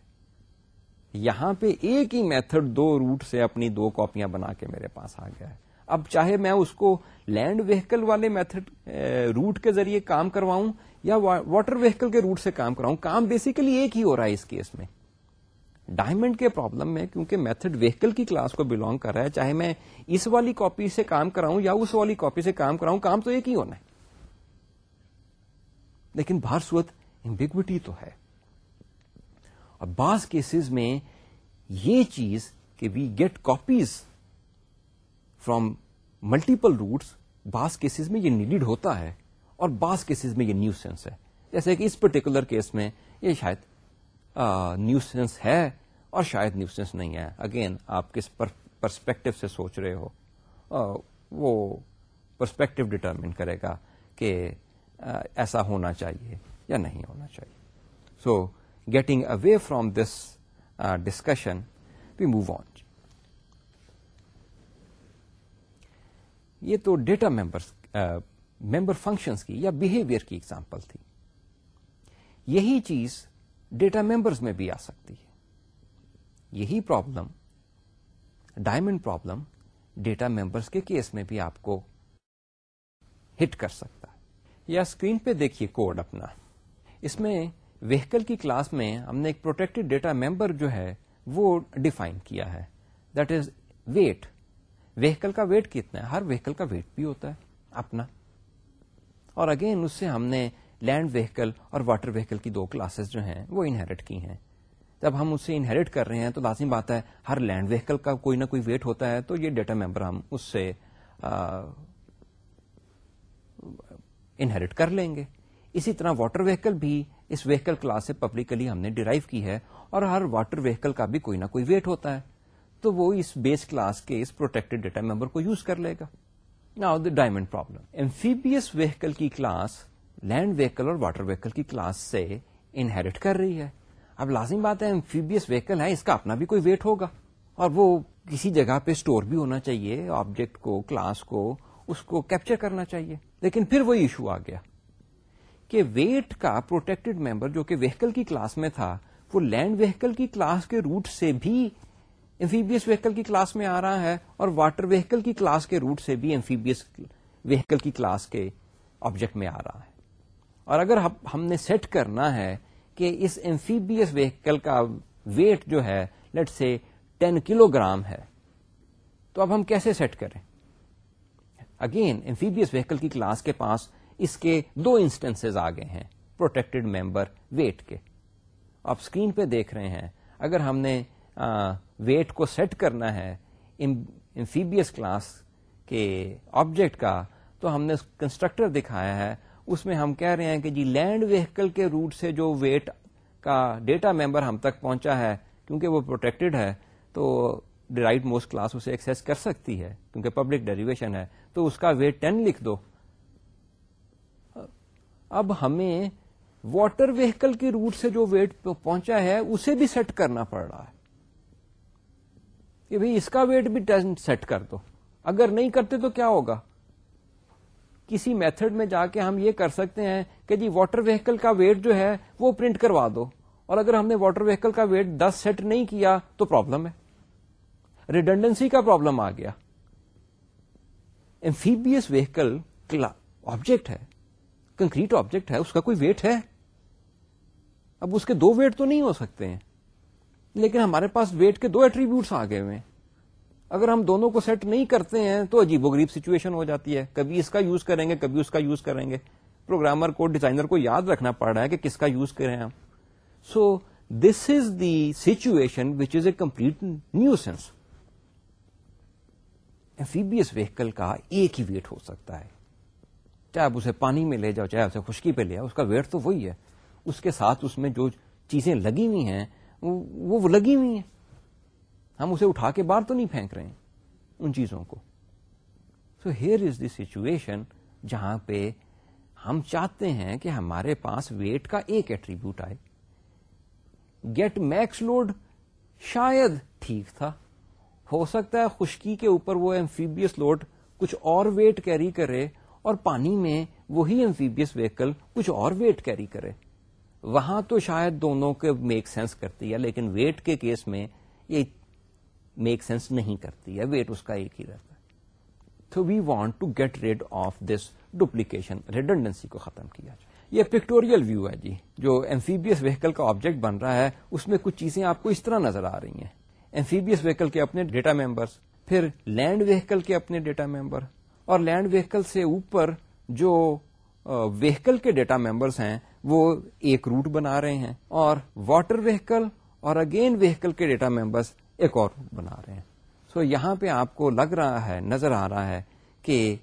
یہاں پہ ایک ہی میتھڈ دو روٹ سے اپنی دو کاپیاں بنا کے میرے پاس آ گیا ہے۔ اب چاہے میں اس کو لینڈ وہیکل والے میتھڈ روٹ eh, کے ذریعے کام کرواؤں یا واٹر وہیکل کے روٹ سے کام کراؤں، کام بیسیکلی ایک ہی ہو رہا ہے اس کیس میں۔ ڈائمنڈ کے پرابلم میں کیونکہ میتھڈ وہیکل کی کلاس کو بلونگ کر رہا ہے، چاہے میں اس والی کاپی سے کام کراؤں یا اس والی کاپی سے کام کراؤں، کام تو ایک ہی ہونا ہے۔ لیکن باہر صورت امبیگوٹی تو ہے۔ اور بعض کیسز میں یہ چیز کہ we get copies from multiple routes بعض کیسز میں یہ نیڈیڈ ہوتا ہے اور بعض کیسز میں یہ نیو سینس ہے۔ جیسے کہ اس پرٹیکولر کیس میں یہ شاید نیو سینس ہے اور شاید نیو سینس نہیں ہے۔ اگین آپ کس پرسپیکٹو سے سوچ رہے ہو وہ پرسپیکٹو ڈٹرمن کرے گا کہ ایسا ہونا چاہیے یا نہیں ہونا چاہیے۔ So getting away from this discussion we move on یہ تو ڈیٹا ممبرس ممبر فنکشنس کی یا بہیویئر کی ایگزامپل تھی۔ یہی چیز ڈیٹا ممبرس میں بھی آ سکتی ہے۔ یہی problem diamond problem data members کے کیس میں بھی آپ کو ہٹ کر سکتا یا اسکرین پہ دیکھیے کوڈ اپنا۔ اس میں وہیکل کی کلاس میں ہم نے ایک پروٹیکٹڈ ڈیٹا ممبر جو ہے وہ ڈیفائن کیا ہے۔ دیٹ از ویٹ وہیکل کا ویٹ کتنا ہے؟ ہر وہیکل کا ویٹ بھی ہوتا ہے، اپنا۔ اور اگین اس سے ہم نے لینڈ وہیکل اور واٹر وہیکل کی دو کلاسز جو ہیں وہ انہیریٹ کی ہیں۔ جب ہم اسے انہیریٹ کر رہے ہیں تو لازمی بات ہے ہر لینڈ وہیکل کا کوئی نہ کوئی ویٹ ہوتا ہے، تو یہ ڈیٹا ممبر ہم اس سے انہیریٹ کر لیں گے۔ اسی طرح واٹر وہیکل بھی اس وہیکل کلاس سے پبلکلی ہم نے ڈرائیو کی ہے اور ہر واٹر وہیکل کا بھی کوئی نہ کوئی ویٹ ہوتا ہے۔ تو وہ اس بیس کلاس کے اس پروٹیکٹڈ ڈیٹا ممبر کو یوز کر لے گا۔ نا the diamond problem amphibious vehicle کی کلاس لینڈ ویکل اور واٹر ویکل کی کلاس سے انہیریٹ کر رہی ہے۔ اب لازم بات ہے ایمفیبیس ویکل ہے، اس کا اپنا بھی کوئی ویٹ ہوگا۔ اور وہ کسی جگہ پہ اسٹور بھی ہونا چاہیے آبجیکٹ کو کلاس کو، اس کو کیپچر کرنا چاہیے۔ لیکن پھر وہی ایشو آ گیا کہ ویٹ کا پروٹیکٹڈ ممبر جو کہ ویکل کی کلاس میں تھا، وہ لینڈ ویکل کی کلاس کے روٹ سے بھی ایمفیبیس ویکل کی کلاس میں آ رہا ہے اور واٹر ویکل کی کلاس کے روٹ سے بھی ایمفیبیس ویکل کی کلاس کے آبجیکٹ میں آ رہا ہے۔ اور اگر ہم نے سیٹ کرنا ہے کہ اس ایمفیبیس ویکل کا ویٹ جو ہے لیٹ سے ٹین کلو گرام ہے، تو اب ہم کیسے سیٹ کریں؟ اگین ایمفیبیس ویکل کی کلاس کے پاس اس کے دو انسٹنس آ گئے ہیں پروٹیکٹڈ ممبر ویٹ کے۔ آپ اسکرین پہ دیکھ رہے ہیں، اگر ہم نے ویٹ کو سیٹ کرنا ہے انفیبیس کلاس کے آبجیکٹ کا، تو ہم نے کنسٹرکٹر دکھایا ہے۔ اس میں ہم کہہ رہے ہیں کہ جی لینڈ ویکل کے روٹ سے جو ویٹ کا ڈیٹا ممبر ہم تک پہنچا ہے، کیونکہ وہ پروٹیکٹڈ ہے، تو ڈرائیو موسٹ کلاس اسے ایکسس کر سکتی ہے، کیونکہ پبلک ڈیریویشن ہے۔ تو اس کا ویٹ ٹین لکھ دو۔ اب ہمیں واٹر ویکل کے روٹ سے جو ویٹ پہنچا ہے، اسے بھی سیٹ کرنا پڑ رہا ہے۔ کہ بھائی اس کا ویٹ بھی سیٹ کر دو۔ اگر نہیں کرتے تو کیا ہوگا؟ کسی میتھڈ میں جا کے ہم یہ کر سکتے ہیں کہ جی واٹر ویکل کا ویٹ جو ہے، وہ پرنٹ کروا دو۔ اور اگر ہم نے واٹر ویکل کا ویٹ دس سیٹ نہیں کیا، تو پرابلم ہے۔ ریڈنڈنسی کا پرابلم آ گیا۔ ایمفیبیس ویکل آبجیکٹ ہے۔ کنکریٹ آبجیکٹ ہے، اس کا کوئی ویٹ ہے۔ اب اس کے دو ویٹ تو نہیں ہو سکتے ہیں۔ لیکن ہمارے پاس ویٹ کے دو ایٹریبیوٹس آ گئے ہوئے اگر ہم دونوں کو سیٹ نہیں کرتے ہیں تو عجیب و غریب سچویشن ہو جاتی ہے۔ کبھی اس کا یوز کریں گے، کبھی اس کا یوز کریں گے۔ پروگرامر کو ڈیزائنر کو یاد رکھنا پڑ رہا ہے کہ کس کا یوز کریں ہم۔ So this is the situation which is a complete new sense amphibious vehicle کا ایک ہی ویٹ ہو سکتا ہے۔ چاہے آپ اسے پانی میں لے جاؤ، چاہے اسے خشکی پہ لے آؤ، اس کا ویٹ تو وہی ہے۔ اس کے ساتھ اس میں جو چیزیں لگی ہوئی ہیں، وہ لگی ہوئی ہیں۔ ہم اسے اٹھا کے باہر تو نہیں پھینک رہے ہیں، ان چیزوں کو۔ So here is the situation جہاں پہ ہم چاہتے ہیں کہ ہمارے پاس ویٹ کا ایک ایٹریبیوٹ آئے۔ گیٹ میکس لوڈ شاید ٹھیک تھا۔ ہو سکتا ہے خشکی کے اوپر وہ ایمفیبیس لوڈ کچھ اور ویٹ کیری کرے اور پانی میں وہی ایمفیبیس ویکل کچھ اور ویٹ کیری کرے۔ وہاں تو شاید دونوں کے میک سینس کرتی ہے، لیکن ویٹ کے کیس میں یہ میک سینس نہیں کرتی ہے ویٹ اس کا ایک ہی رہتا ہے۔ تو we want to get rid of this duplication redundancy کو ختم کیا جائے۔ یہ پکٹوریل ویو ہے جی جو ایمفیبیس ویکل کا آبجیکٹ بن رہا ہے، اس میں کچھ چیزیں آپ کو اس طرح نظر آ رہی ہیں۔ ایمفیبیس ویکل کے اپنے ڈیٹا ممبرس پھر لینڈ ویکل کے اپنے ڈیٹا ممبر اور لینڈ ویکل سے اوپر جو ویکل کے ڈیٹا ممبرس ہیں، وہ ایک روٹ بنا رہے ہیں، اور واٹر ویکل اور اگین ویکل کے ڈیٹا ممبرس ایک اور روٹ بنا رہے ہیں۔ سو so یہاں پہ آپ کو لگ رہا ہے، نظر آ رہا ہے کہ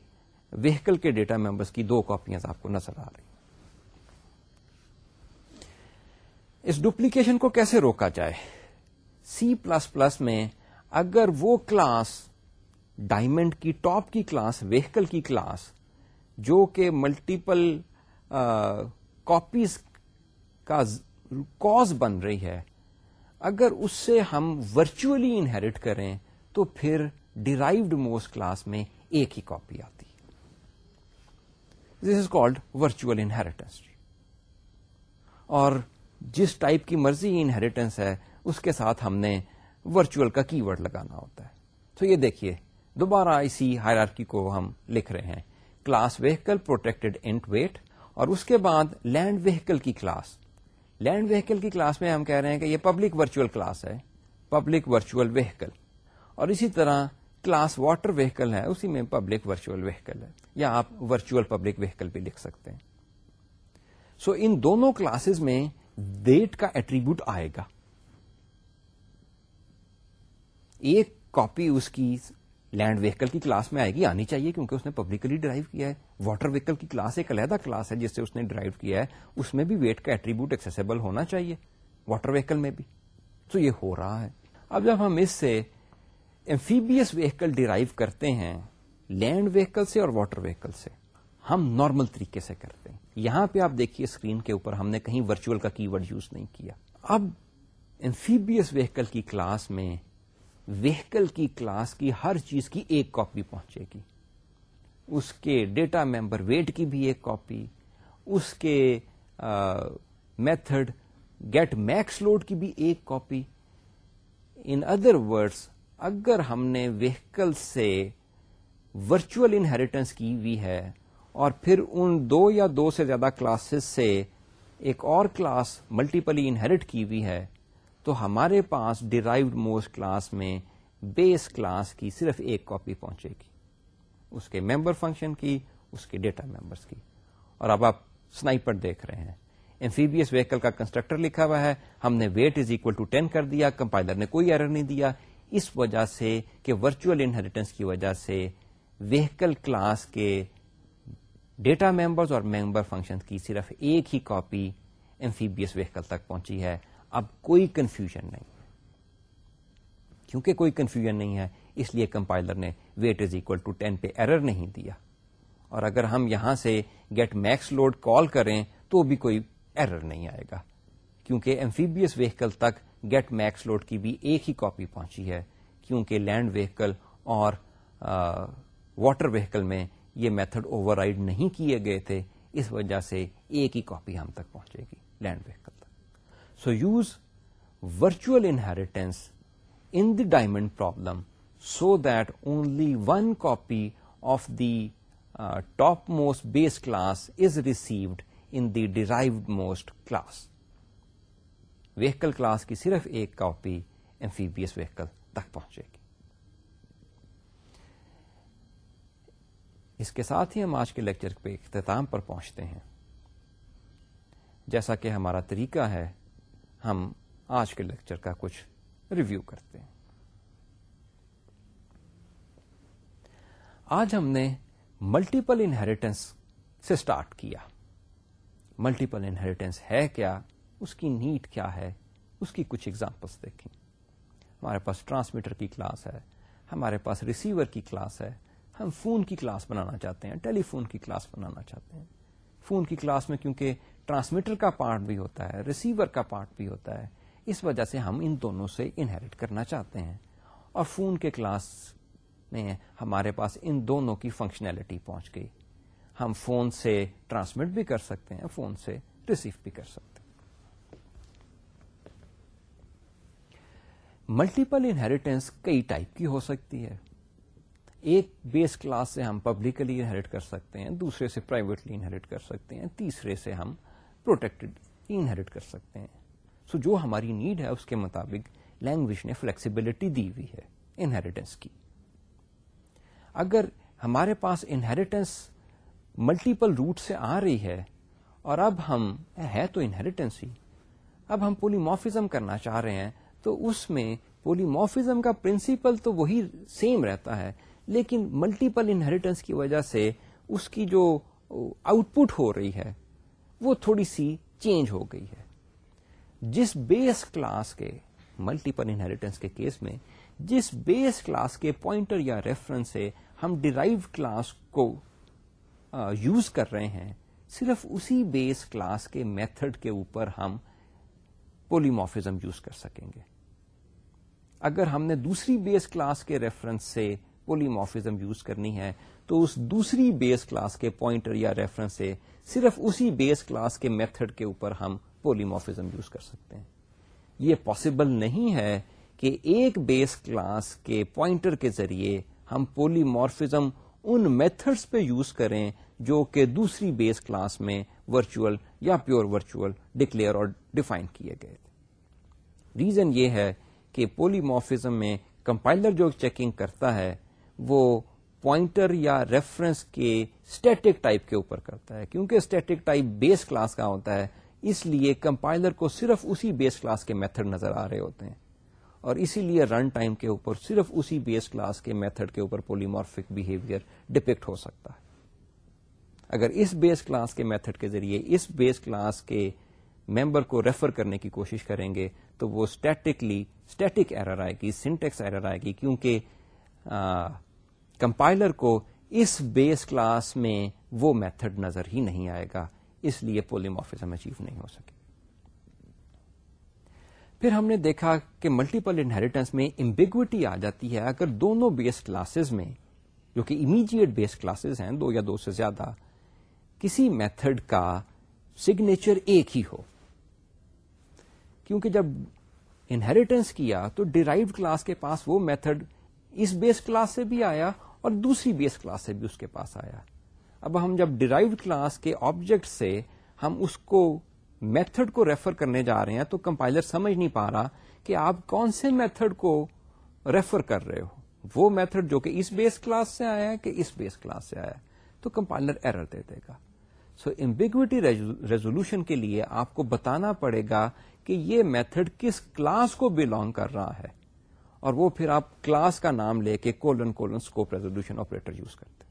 ویکل کے ڈیٹا ممبرس کی دو کاپیاں آپ کو نظر آ رہی اس ڈپلیکیشن کو کیسے روکا جائے؟ سی پلس پلس میں اگر وہ کلاس ڈائمنڈ کی ٹاپ کی کلاس ویکل کی کلاس جو کہ ملٹیپل کاپیز uh, کا کوز بن رہی ہے، اگر اس سے ہم ورچولی انہیریٹ کریں، تو پھر ڈیرائیوڈ موسٹ کلاس میں ایک ہی کاپی آتی this is called virtual inheritance اور جس ٹائپ کی مرضی انہیریٹنس ہے اس کے ساتھ ہم نے ورچوئل کا کی ورڈ لگانا ہوتا ہے۔ تو یہ دیکھیے، دوبارہ اسی ہائرارکی کو ہم لکھ رہے ہیں۔ Class vehicle protected int weight اور اس کے بعد لینڈ ویکل کی کلاس لینڈ ویکل کی کلاس میں ہم کہہ رہے ہیں کہ یہ پبلک ورچوئل کلاس ہے۔ پبلک ورچوئل ویکل اور اسی طرح کلاس واٹر ویکل ہے، اسی میں پبلک ورچوئل ویکل ہے۔ یا آپ ورچوئل پبلک ویکل بھی لکھ سکتے ہیں۔ سو so ان دونوں کلاسز میں ویٹ کا ایٹریبیوٹ آئے گا۔ ایک کاپی اس کی لینڈ ویکل کی کلاس میں آئے گی، آنی چاہیے کیونکہ اس نے پبلکلی ڈرائیو کیا ہے۔ واٹر ویکل کی کلاس ایک علیحدہ کلاس ہے جس سے اس نے ڈرائیو کیا ہے۔ اس میں بھی ویٹ کا ایٹریبیوٹ ایکسیسیبل ہونا چاہیے واٹر ویکل میں بھی۔ تو یہ ہو رہا ہے۔ اب جب ہم اس سے ایمفیبیس ویکل ڈیرائیو کرتے ہیں لینڈ ویکل سے اور واٹر ویکل سے، ہم نارمل طریقے سے کرتے ہیں۔ یہاں پہ آپ دیکھیے اسکرین کے اوپر ہم نے کہیں ورچوئل کا کی ورڈ یوز نہیں کیا۔ اب ایمفیبیس ویکل کی کلاس میں ویکل کی کلاس کی ہر چیز کی ایک کاپی پہنچے گی۔ اس کے ڈیٹا ممبر ویٹ کی بھی ایک کاپی، اس کے میتھڈ گیٹ میکس لوڈ کی بھی ایک کاپی۔ ان ادر ورڈس اگر ہم نے ویکل سے ورچوئل انہیریٹنس کی ہوئی ہے اور پھر ان دو یا دو سے زیادہ کلاسز سے ایک اور کلاس ملٹیپلی انہیریٹ کی ہوئی ہے تو ہمارے پاس ڈیرائیوڈ موسٹ کلاس میں بیس کلاس کی صرف ایک کاپی پہنچے گی۔ اس کے ممبر فنکشن کی، اس کے ڈیٹا ممبرس کی۔ اور اب آپ سنائپر دیکھ رہے ہیں۔ ایمفیبیس ویکل کا کنسٹرکٹر لکھا ہوا ہے۔ ہم نے weight is equal to ten کر دیا۔ کمپائلر نے کوئی ایرر نہیں دیا۔ اس وجہ سے کہ ورچوئل انہیریٹنس کی وجہ سے ویکل کلاس کے ڈیٹا ممبرز اور ممبر فنکشن کی صرف ایک ہی کاپی ایمفیبیس ویکل تک پہنچی ہے۔ اب کوئی کنفیوژن نہیں۔ کیونکہ کوئی کنفیوژن نہیں ہے، اس لیے کمپائلر نے weight is equal to ten پہ ایرر نہیں دیا۔ اور اگر ہم یہاں سے گیٹ میکس لوڈ کال کریں تو بھی کوئی ایرر نہیں آئے گا۔ کیونکہ ایمفیبیس ویکل تک گیٹ میکس لوڈ کی بھی ایک ہی کاپی پہنچی ہے، کیونکہ لینڈ ویکل اور واٹر ویکل میں یہ میتھڈ اوور رائڈ نہیں کیے گئے تھے، اس وجہ سے ایک ہی کاپی ہم تک پہنچے گی land vehicle so use virtual inheritance in the diamond problem so that only one copy of the top most base class is received in the derived most class vehicle class کی صرف ایک کاپی ایمفیبیس ویکل تک پہنچے گی اس کے ساتھ ہی ہم آج کے لیکچر پہ اختتام پر پہنچتے ہیں۔ جیسا کہ ہمارا طریقہ ہے ہم آج کے لیکچر کا کچھ ریویو کرتے ہیں۔ آج ہم نے ملٹیپل انہیریٹنس سے اسٹارٹ کیا۔ ملٹیپل انہیریٹنس ہے کیا؟ اس کی نیٹ کیا ہے؟ اس کی کچھ ایگزامپلس دیکھیں۔ ہمارے پاس ٹرانسمیٹر کی کلاس ہے، ہمارے پاس ریسیور کی کلاس ہے۔ ہم فون کی کلاس بنانا چاہتے ہیں، ٹیلی فون کی کلاس بنانا چاہتے ہیں۔ فون کی کلاس میں کیونکہ ٹرانسمیٹر کا پارٹ بھی ہوتا ہے، ریسیور کا پارٹ بھی ہوتا ہے۔ اس وجہ سے ہم ان دونوں سے انہیریٹ کرنا چاہتے ہیں۔ اور فون کے کلاس میں ہمارے پاس ان دونوں کی فنکشنلٹی پہنچ گئی۔ ہم فون سے ٹرانسمٹ بھی کر سکتے ہیں، فون سے ریسیو بھی کر سکتے ہیں۔ ملٹیپل انہیریٹینس کئی ٹائپ کی ہو سکتی ہے۔ ایک بیس کلاس سے ہم پبلکلی انہیریٹ کر سکتے ہیں، دوسرے سے پرائیویٹلی انہیریٹ کر سکتے ہیں، تیسرے سے ہم پروٹیکٹڈ، انہیریٹ کر سکتے ہیں۔ سو so جو ہماری نیڈ ہے، اس کے مطابق لینگویج نے فلیکسیبلٹی دی ہوئی ہے انہیریٹینس کی۔ اگر ہمارے پاس انہیریٹنس ملٹیپل روٹ سے آ رہی ہے، اور اب ہم ہے تو انہیریٹنس ہی۔ اب ہم پولیموفزم کرنا چاہ رہے ہیں، تو اس میں پولیموفزم کا پرنسپل تو وہی سیم رہتا ہے، لیکن ملٹیپل انہیریٹنس کی وجہ سے اس کی جو آؤٹ پٹ ہو رہی ہے وہ تھوڑی سی چینج ہو گئی ہے۔ جس بیس کلاس کے ملٹیپل انہیریٹنس کے کیس میں، جس بیس کلاس کے پوائنٹر یا ریفرنس سے ہم ڈرائیو کلاس کو یوز کر رہے ہیں، صرف اسی بیس کلاس کے میتھڈ کے اوپر ہم پولیموفزم یوز کر سکیں گے۔ اگر ہم نے دوسری بیس کلاس کے ریفرنس سے پولیموفزم یوز کرنی ہے تو اس دوسری بیس کلاس کے پوائنٹر یا ریفرنس سے صرف اسی بیس کلاس کے میتھڈ کے اوپر ہم پولیموفزم یوز کر سکتے ہیں۔ یہ پاسبل نہیں ہے کہ ایک بیس کلاس کے پوائنٹر کے ذریعے ہم پولیمورفزم ان میتھڈس پہ یوز کریں جو کہ دوسری بیس کلاس میں ورچوئل یا پیور ورچوئل ڈکلیئر اور ڈیفائن کیے گئے تھے۔ ریزن یہ ہے کہ پولیمورفزم میں کمپائلر جو چیکنگ کرتا ہے وہ پوائنٹر یا ریفرنس کے اسٹیٹک ٹائپ کے اوپر کرتا ہے۔ کیونکہ اسٹیٹک ٹائپ بیس کلاس کا ہوتا ہے، اس لیے کمپائلر کو صرف اسی بیس کلاس کے میتھڈ نظر آ رہے ہوتے ہیں۔ اور اسی لیے رن ٹائم کے اوپر صرف اسی بیس کلاس کے میتھڈ کے اوپر پولیمارفک بہیویئر ڈپیکٹ ہو سکتا ہے۔ اگر اس بیس کلاس کے میتھڈ کے ذریعے اس بیس کلاس کے ممبر کو ریفر کرنے کی کوشش کریں گے، تو وہ اسٹیٹکلی اسٹیٹک ایرر آئے گی سنٹیکس ایرر آئے گی، کیونکہ کمپائلر کو اس بیس کلاس میں وہ میتھڈ نظر ہی نہیں آئے گا، اس لیے پولیموفیزم اچیو نہیں ہو سکے۔ پھر ہم نے دیکھا کہ ملٹیپل انہیریٹنس میں امبیگوٹی آ جاتی ہے اگر دونوں بیس کلاسز میں، جو کہ امیجیٹ بیس کلاسز ہیں، دو یا دو سے زیادہ، کسی میتھڈ کا سگنیچر ایک ہی ہو۔ کیونکہ جب انہیریٹنس کیا تو ڈیرائیو کلاس کے پاس وہ میتھڈ اس بیس کلاس سے بھی آیا اور دوسری بیس کلاس سے بھی اس کے پاس آیا۔ اب ہم جب ڈیرائیو کلاس کے آبجیکٹ سے ہم اس کو میتھڈ کو ریفر کرنے جا رہے ہیں تو کمپائلر سمجھ نہیں پا رہا کہ آپ کون سے میتھڈ کو ریفر کر رہے ہو۔ وہ میتھڈ جو کہ اس بیس کلاس سے آیا ہے کہ اس بیس کلاس سے آیا تو کمپائلر ایرر دے دے گا۔ سو امبیگوٹی ریزولوشن کے لیے آپ کو بتانا پڑے گا کہ یہ میتھڈ کس کلاس کو بلونگ کر رہا ہے۔ اور وہ پھر آپ کلاس کا نام لے کے colon colon scope resolution operator use کرتے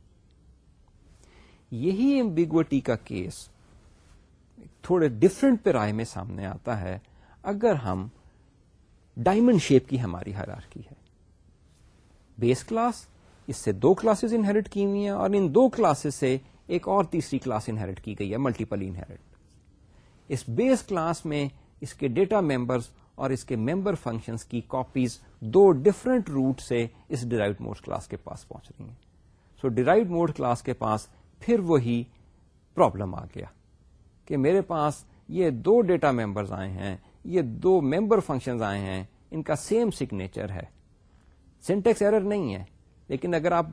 یہی امبیگوٹی کا کیس تھوڑے ڈفرنٹ پیرائے میں سامنے آتا ہے۔ اگر ہم ڈائمنڈ شیپ کی ہماری حرارکی ہے۔ بیس کلاس اس سے دو کلاسز انہیریٹ کی ہوئی ہیں اور ان دو کلاسز سے ایک اور تیسری کلاس انہیریٹ کی گئی ہے ملٹیپل انہیریٹ اس بیس کلاس میں اس کے ڈیٹا ممبرز اور اس کے ممبر فنکشنز کی کاپیز دو ڈفرنٹ روٹ سے اس ڈیرائیوڈ موڈ کلاس کے پاس پہنچ رہی ہیں۔ سو ڈیرائیوڈ موڈ کلاس کے پاس پھر وہی پرابلم آ گیا کہ میرے پاس یہ دو ڈیٹا ممبرز آئے ہیں، یہ دو ممبر فنکشنز آئے ہیں، ان کا سیم سگنیچر ہے۔ سینٹیکس ایرر نہیں ہے، لیکن اگر آپ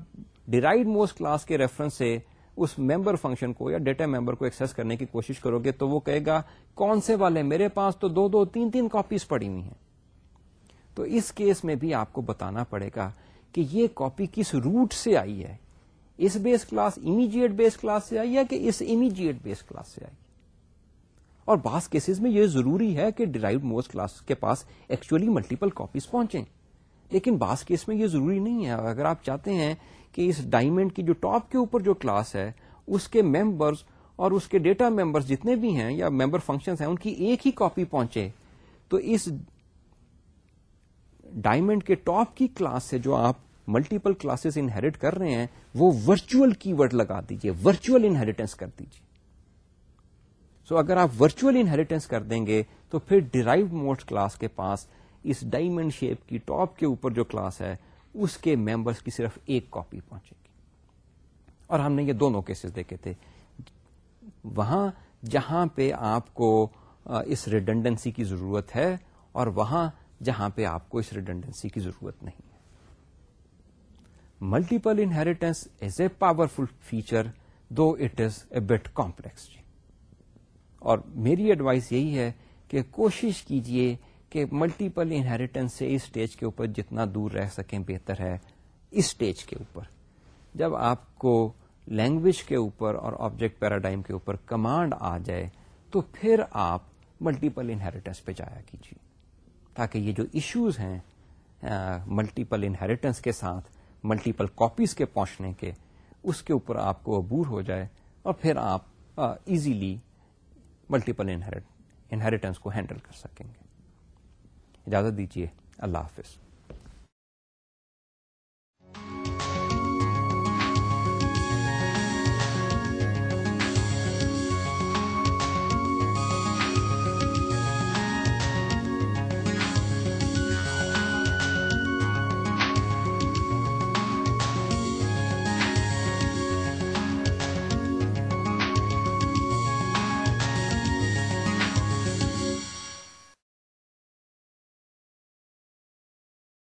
ڈیرائیڈ موسٹ کلاس کے ریفرنس سے اس ممبر فنکشن کو یا ڈیٹا ممبر کو ایکسس کرنے کی کوشش کرو گے تو وہ کہے گا، کون سے والے میرے پاس تو دو دو تین تین کاپیز پڑی ہوئی ہیں۔ تو اس کیس میں بھی آپ کو بتانا پڑے گا کہ یہ کاپی کس روٹ سے آئی ہے؟ اس base class immediate base class سے آئی ہے کہ اس امیجیٹ بیس کلاس سے آئی؟ اور بعض کیسز میں یہ ضروری ہے کہ ڈرائیو موسٹ کلاس کے پاس ایکچولی ملٹیپل کاپیز پہنچیں۔ لیکن بعض کیس میں یہ ضروری نہیں ہے۔ اگر آپ چاہتے ہیں کہ اس ڈائمنڈ کی جو ٹاپ کے اوپر جو کلاس ہے، اس کے ممبرس اور اس کے ڈیٹا ممبرس جتنے بھی ہیں یا ممبر فنکشن ہیں، ان کی ایک ہی کاپی پہنچے، تو اس ڈائمنڈ کے ٹاپ کی کلاس سے جو آپ ملٹیپل کلاسز انہیریٹ کر رہے ہیں وہ ورچوئل کی ورڈ لگا دیجیے ورچوئل انہیریٹنس کر دیجیے سو so, اگر آپ ورچوئل انہیریٹنس کر دیں گے تو پھر ڈیرائیو موڈ کلاس کے پاس اس ڈائمنڈ شیپ کی ٹاپ کے اوپر جو کلاس ہے اس کے ممبرس کی صرف ایک کاپی پہنچے گی۔ اور ہم نے یہ دونوں کیسز دیکھے تھے۔ وہاں جہاں پہ آپ کو اس ریڈنڈنسی کی ضرورت ہے اور وہاں جہاں پہ آپ کو اس ریڈنڈنسی کی ضرورت نہیں multiple inheritance is a powerful feature though it is a bit complex اور میری ایڈوائس یہی ہے کہ کوشش کیجیے کہ ملٹیپل انہیریٹنس سے اس اسٹیج کے اوپر جتنا دور رہ سکیں بہتر ہے، اس اسٹیج کے اوپر۔ جب آپ کو لینگویج کے اوپر اور آبجیکٹ پیراڈائم کے اوپر کمانڈ آ جائے، تو پھر آپ ملٹیپل انہیریٹنس پہ جایا کیجیے تاکہ یہ جو ایشوز ہیں ملٹیپل انہیریٹنس کے ساتھ ملٹیپل کاپیز کے پہنچنے کے، اس کے اوپر آپ کو عبور ہو جائے اور پھر آپ ایزیلی ملٹیپل انہیریٹنس کو ہینڈل کر سکیں گے۔ اجازت دیجیے اللہ حافظ۔